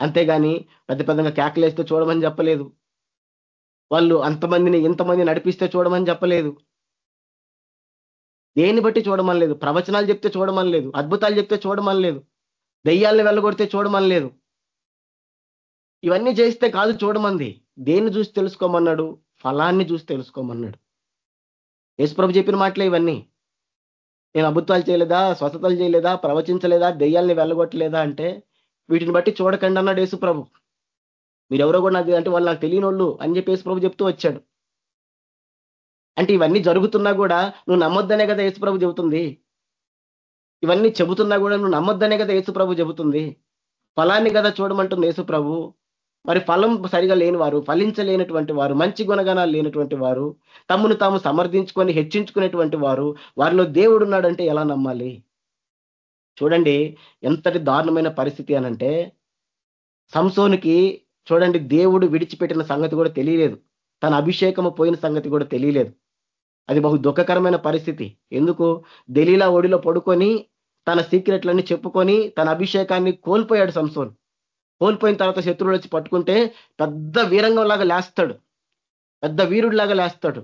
అంతేగాని పెద్ద పెద్దగా కేకలేస్తే చూడమని చెప్పలేదు. వాళ్ళు అంతమందిని ఇంతమంది నడిపిస్తే చూడమని చెప్పలేదు. దేన్ని బట్టి చూడమని లేదు ప్రవచనాలు చెప్తే చూడమని లేదు అద్భుతాలు చెప్తే చూడమని లేదు దెయ్యాలను వెళ్ళగొడితే చూడమని లేదు. ఇవన్నీ చేస్తే కాదు చూడమంది. దేన్ని చూసి తెలుసుకోమన్నాడు? ఫలాన్ని చూసి తెలుసుకోమన్నాడు. యేసుప్రభు చెప్పిన మాటలే ఇవన్నీ. నేను అబుద్ధాలు చేయలేదా? స్వస్థతలు చేయలేదా? ప్రవచించలేదా? దెయ్యాల్ని వెళ్ళగొట్టలేదా అంటే వీటిని బట్టి చూడకండి అన్నాడు యేసుప్రభు. మీరెవరో కూడా నాకు అంటే వాళ్ళు నాకు తెలియని వాళ్ళు అని చెప్పి యేసుప్రభు చెప్తూ వచ్చాడు. అంటే ఇవన్నీ జరుగుతున్నా కూడా నువ్వు నమ్మొద్దనే కదా యేసుప్రభు చెబుతుంది. ఇవన్నీ చెబుతున్నా కూడా నువ్వు నమ్మొద్దనే కదా యేసుప్రభు చెబుతుంది. ఫలాన్ని కదా చూడమంటుంది యేసు ప్రభు. మరి ఫలం సరిగా లేని వారు ఫలించలేనటువంటి వారు మంచి గుణగణాలు లేనటువంటి వారు తమ్మును తాము సమర్థించుకొని హెచ్చించుకునేటువంటి వారు వారిలో దేవుడు ఉన్నాడంటే ఎలా నమ్మాలి? చూడండి ఎంతటి దారుణమైన పరిస్థితి అనంటే సంసోనికి చూడండి దేవుడు విడిచిపెట్టిన సంగతి కూడా తెలియలేదు. తన అభిషేకము పోయిన సంగతి కూడా తెలియలేదు. అది బహు దుఃఖకరమైన పరిస్థితి. ఎందుకు? దలీలా ఒడిలో పడుకొని తన సీక్రెట్లన్నీ చెప్పుకొని తన అభిషేకాన్ని కోల్పోయాడు సంసోన్. కోల్పోయిన తర్వాత శత్రువులు వచ్చి పట్టుకుంటే పెద్ద వీరంగం లాగా లేస్తాడు. పెద్ద వీరుడిలాగా లేస్తాడు.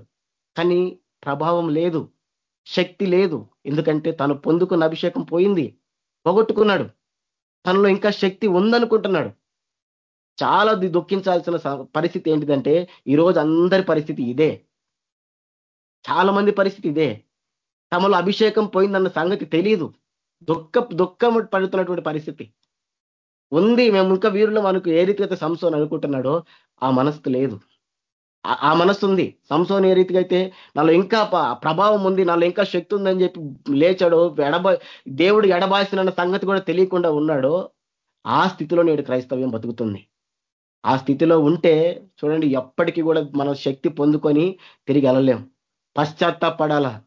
కానీ ప్రభావం లేదు. శక్తి లేదు. ఎందుకంటే తను పొందుకున్న అభిషేకం పోయింది. పోగొట్టుకున్నాడు. తనలో ఇంకా శక్తి ఉందనుకుంటున్నాడు. చాలా దుఃఖించాల్సిన పరిస్థితి ఏంటిదంటే ఈరోజు అందరి పరిస్థితి ఇదే. చాలా మంది పరిస్థితి ఇదే. తమలో అభిషేకం పోయిందన్న సంగతి తెలియదు దుఃఖ దుఃఖం పడుతున్నటువంటి పరిస్థితి. ఉంది మేము ఇంకా వీరులు మనకు ఏ రీతిగా సంసోన్ అనుకుంటున్నాడో ఆ మనస్సు లేదు. ఆ మనస్సు ఉంది. సంసోన్ ఏ రీతిగా అయితే నాలో ఇంకా ప్రభావం ఉంది నాలో ఇంకా శక్తి ఉందని చెప్పి లేచాడో ఎడబా దేవుడు ఎడబాసిన సంగతి కూడా తెలియకుండా ఉన్నాడో ఆ స్థితిలో నేడు క్రైస్తవ్యం బతుకుతుంది. ఆ స్థితిలో ఉంటే చూడండి ఎప్పటికీ కూడా మనం శక్తి పొందుకొని తిరిగి వెళ్ళలేం. పశ్చాత్తాపడాల.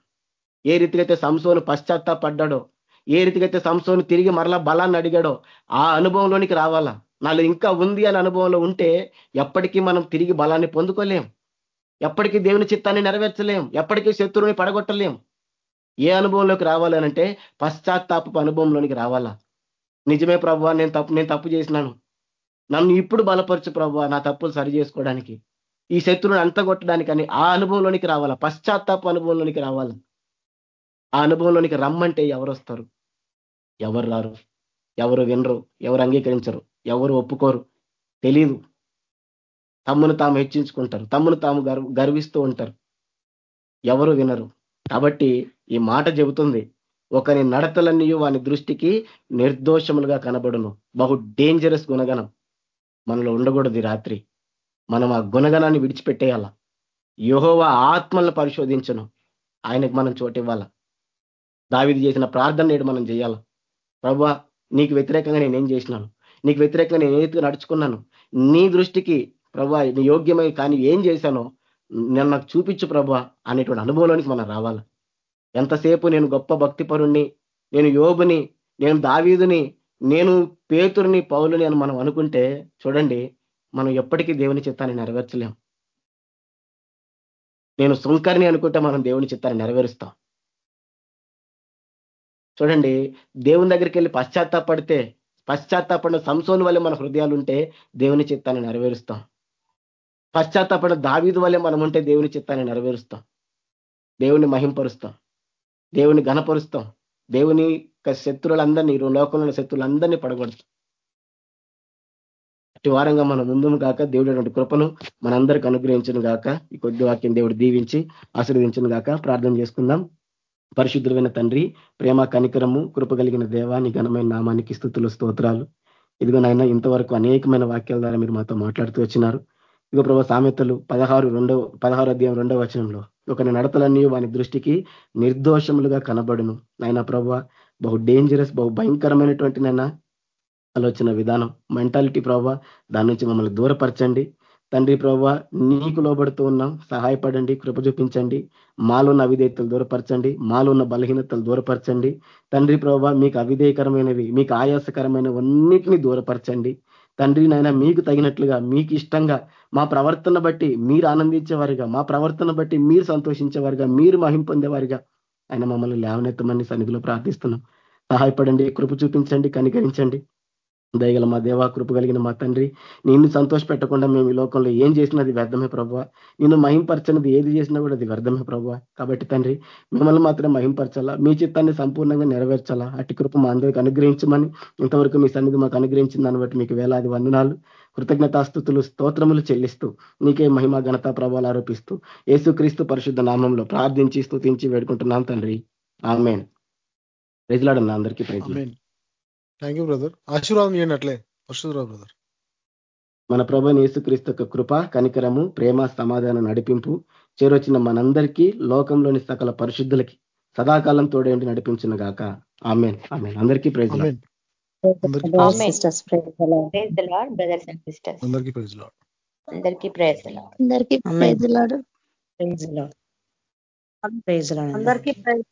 ఏ రీతికైతే సంసోను పశ్చాత్తాపడ్డాడో ఏ రీతికైతే సంసోను తిరిగి మరలా బలాన్ని అడిగాడో ఆ అనుభవంలోనికి రావాలా? నాలో ఇంకా ఉంది అనే అనుభవంలో ఉంటే ఎప్పటికీ మనం తిరిగి బలాన్ని పొందుకోలేం. ఎప్పటికీ దేవుని చిత్తాన్ని నెరవేర్చలేం. ఎప్పటికీ శత్రువుని పడగొట్టలేం. ఏ అనుభవంలోకి రావాలనంటే పశ్చాత్తాపపు అనుభవంలోనికి రావాలా? నిజమే ప్రభు నేను తప్పు నేను తప్పు చేసినాను. నన్ను ఇప్పుడు బలపరచు ప్రభు నా తప్పులు సరి చేసుకోవడానికి. ఈ శత్రువుని అంతగొట్టడానికని అని ఆ అనుభవంలోనికి రావాలా? పశ్చాత్తాప అనుభవంలోనికి రావాలా? ఆ అనుభవంలోనికి రమ్మంటే ఎవరు వస్తారు? ఎవరు రారు? ఎవరు వినరు? ఎవరు అంగీకరించరు? ఎవరు ఒప్పుకోరు? తెలీదు. తమ్మును తాము హెచ్చించుకుంటారు. తమ్మును తాము గర్విస్తూ ఉంటారు. ఎవరు వినరు. కాబట్టి ఈ మాట చెబుతుంది. ఒకరి నడతలన్నీ వాని దృష్టికి నిర్దోషములుగా కనబడును. బహు డేంజరస్ గుణగణం. మనలో ఉండకూడదు రాత్రి. మనం ఆ గుణగణాన్ని విడిచిపెట్టేయాల. యహోవ ఆత్మలను పరిశోధించను. ఆయనకు మనం చోటు ఇవ్వాల దావిది చేసిన ప్రార్థన నేడు మనం చేయాల. ప్రభా నీకు వ్యతిరేకంగా నేనేం చేసినాను? నీకు వ్యతిరేకంగా నేను ఏదైతే నడుచుకున్నాను? నీ దృష్టికి ప్రభా నీ యోగ్యమై కానీ ఏం చేశానో నేను నాకు చూపించు ప్రభా అనేటువంటి అనుభవంలోనికి మనం రావాలి. ఎంతసేపు నేను గొప్ప భక్తిపరుణ్ణి నేను యోగుని నేను దావీదుని నేను పేతురిని పౌలుని అని మనం అనుకుంటే చూడండి మనం ఎప్పటికీ దేవుని చిత్తాన్ని నెరవేర్చలేం. నేను సుంకర్ని అనుకుంటే మనం దేవుని చిత్తాన్ని నెరవేరుస్తాం. చూడండి దేవుని దగ్గరికి వెళ్ళి పశ్చాత్తాపడితే పశ్చాత్తాపడిన సంసోన్ వల్లే మన హృదయాలు ఉంటే దేవుని చిత్తాన్ని నెరవేరుస్తాం. పశ్చాత్తాపడిన దావీదు వల్లే మనం ఉంటే దేవుని చిత్తాన్ని నెరవేరుస్తాం. దేవుని మహింపరుస్తాం. దేవుని ఘనపరుస్తాం. దేవుని శత్రువులందరినీ లోకంలో శత్రువులందరినీ పడగొడతాం అటు వారంగా మనం ముందు కాక దేవుడు కృపను మనందరికి అనుగ్రహించను గాక. ఈ కొద్ది వాక్యం దేవుడు దీవించి ఆశీర్వదించను గాక. ప్రార్థన చేసుకుందాం. పరిశుద్ధులైన తండ్రి ప్రేమ కనికరము కృప కలిగిన దేవాన్ని ఘనమైన నామానికి స్థుతులు స్తోత్రాలు. ఇదిగో నాయన ఇంతవరకు అనేకమైన వాక్యాల ద్వారా మీరు మాతో మాట్లాడుతూ వచ్చినారు. ఇదిగో ప్రభా సామెతలు పదహారు రెండవ పదహారు అధ్యాయం రెండవ వచనంలో ఒకని నడతలన్నీ వాని దృష్టికి నిర్దోషములుగా కనబడును. నాయన ప్రభా బహు డేంజరస్ బహు భయంకరమైనటువంటి నాయన ఆలోచన విధానం మెంటాలిటీ ప్రభావ దాని నుంచి మమ్మల్ని దూరపరచండి. తండ్రి ప్రభావ నీకు లోబడుతూ ఉన్నాం. సహాయపడండి కృప చూపించండి. మాలో ఉన్న అవిధేయతలు దూరపరచండి. మాలో ఉన్న బలహీనతలు దూరపరచండి. తండ్రి ప్రభావ మీకు అవిధేయకరమైనవి మీకు ఆయాసకరమైనవన్నిటిని దూరపరచండి. తండ్రి నాయన మీకు తగినట్లుగా మీకు ఇష్టంగా మా ప్రవర్తన బట్టి మీరు ఆనందించేవారిగా మా ప్రవర్తన బట్టి మీరు సంతోషించేవారిగా మీరు మహింపొందేవారిగా ఆయన మమ్మల్ని లేవనెత్తమని సన్నిధిలో ప్రార్థిస్తున్నాం. సహాయపడండి కృప చూపించండి కనికరించండి. దయగల మా దేవా కృప కలిగిన మా తండ్రి నిన్ను సంతోష పెట్టకుండా మేము ఈ లోకంలో ఏం చేసినది వ్యర్థమే ప్రభావ. నిన్ను మహింపరచినది ఏది చేసినా కూడా అది వ్యర్థమే ప్రభావ. కాబట్టి తండ్రి మిమ్మల్ని మాత్రం మహింపరచాలా? మీ చిత్తాన్ని సంపూర్ణంగా నెరవేర్చాలా? అట్టి కృప మా అందరికి అనుగ్రహించమని ఇంతవరకు మీ సన్నిధి మాకు అనుగ్రహించిన దాన్ని బట్టి మీకు వేలాది వందనాలు. కృతజ్ఞతాస్థుతులు స్తోత్రములు చెల్లిస్తూ నీకే మహిమ ఘనత ప్రభావాలు ఆరోపిస్తూ యేసుక్రీస్తు పరిశుద్ధ నామంలో ప్రార్థించి స్థుతించి వేడుకుంటున్నాం తండ్రి. ఆమెన్. ప్రజలాడన్నా అందరికీ ప్రజలు థ్యాంక్ యూ బ్రదర్ ఆశీర్వాదం చేయండి అట్లే. బ్రదర్ మన ప్రభు యేసుక్రీస్తు యొక్క కృప కనికరము ప్రేమ సమాధానం నడిపింపు చేరొచ్చిన మనందరికీ లోకంలోని సకల పరిశుద్ధులకి సదాకాలం తోడేంటి నడిపించిన గాక. ఆమెన్. ఆమెన్. అందరికీ praise sisters praise brothers and sisters అందరికీ ప్రైజ్ లాడ్. అందరికీ ప్రేజ్ అందరికీ praise Lord praise Lord praise Lord అందరికీ ప్రైజ్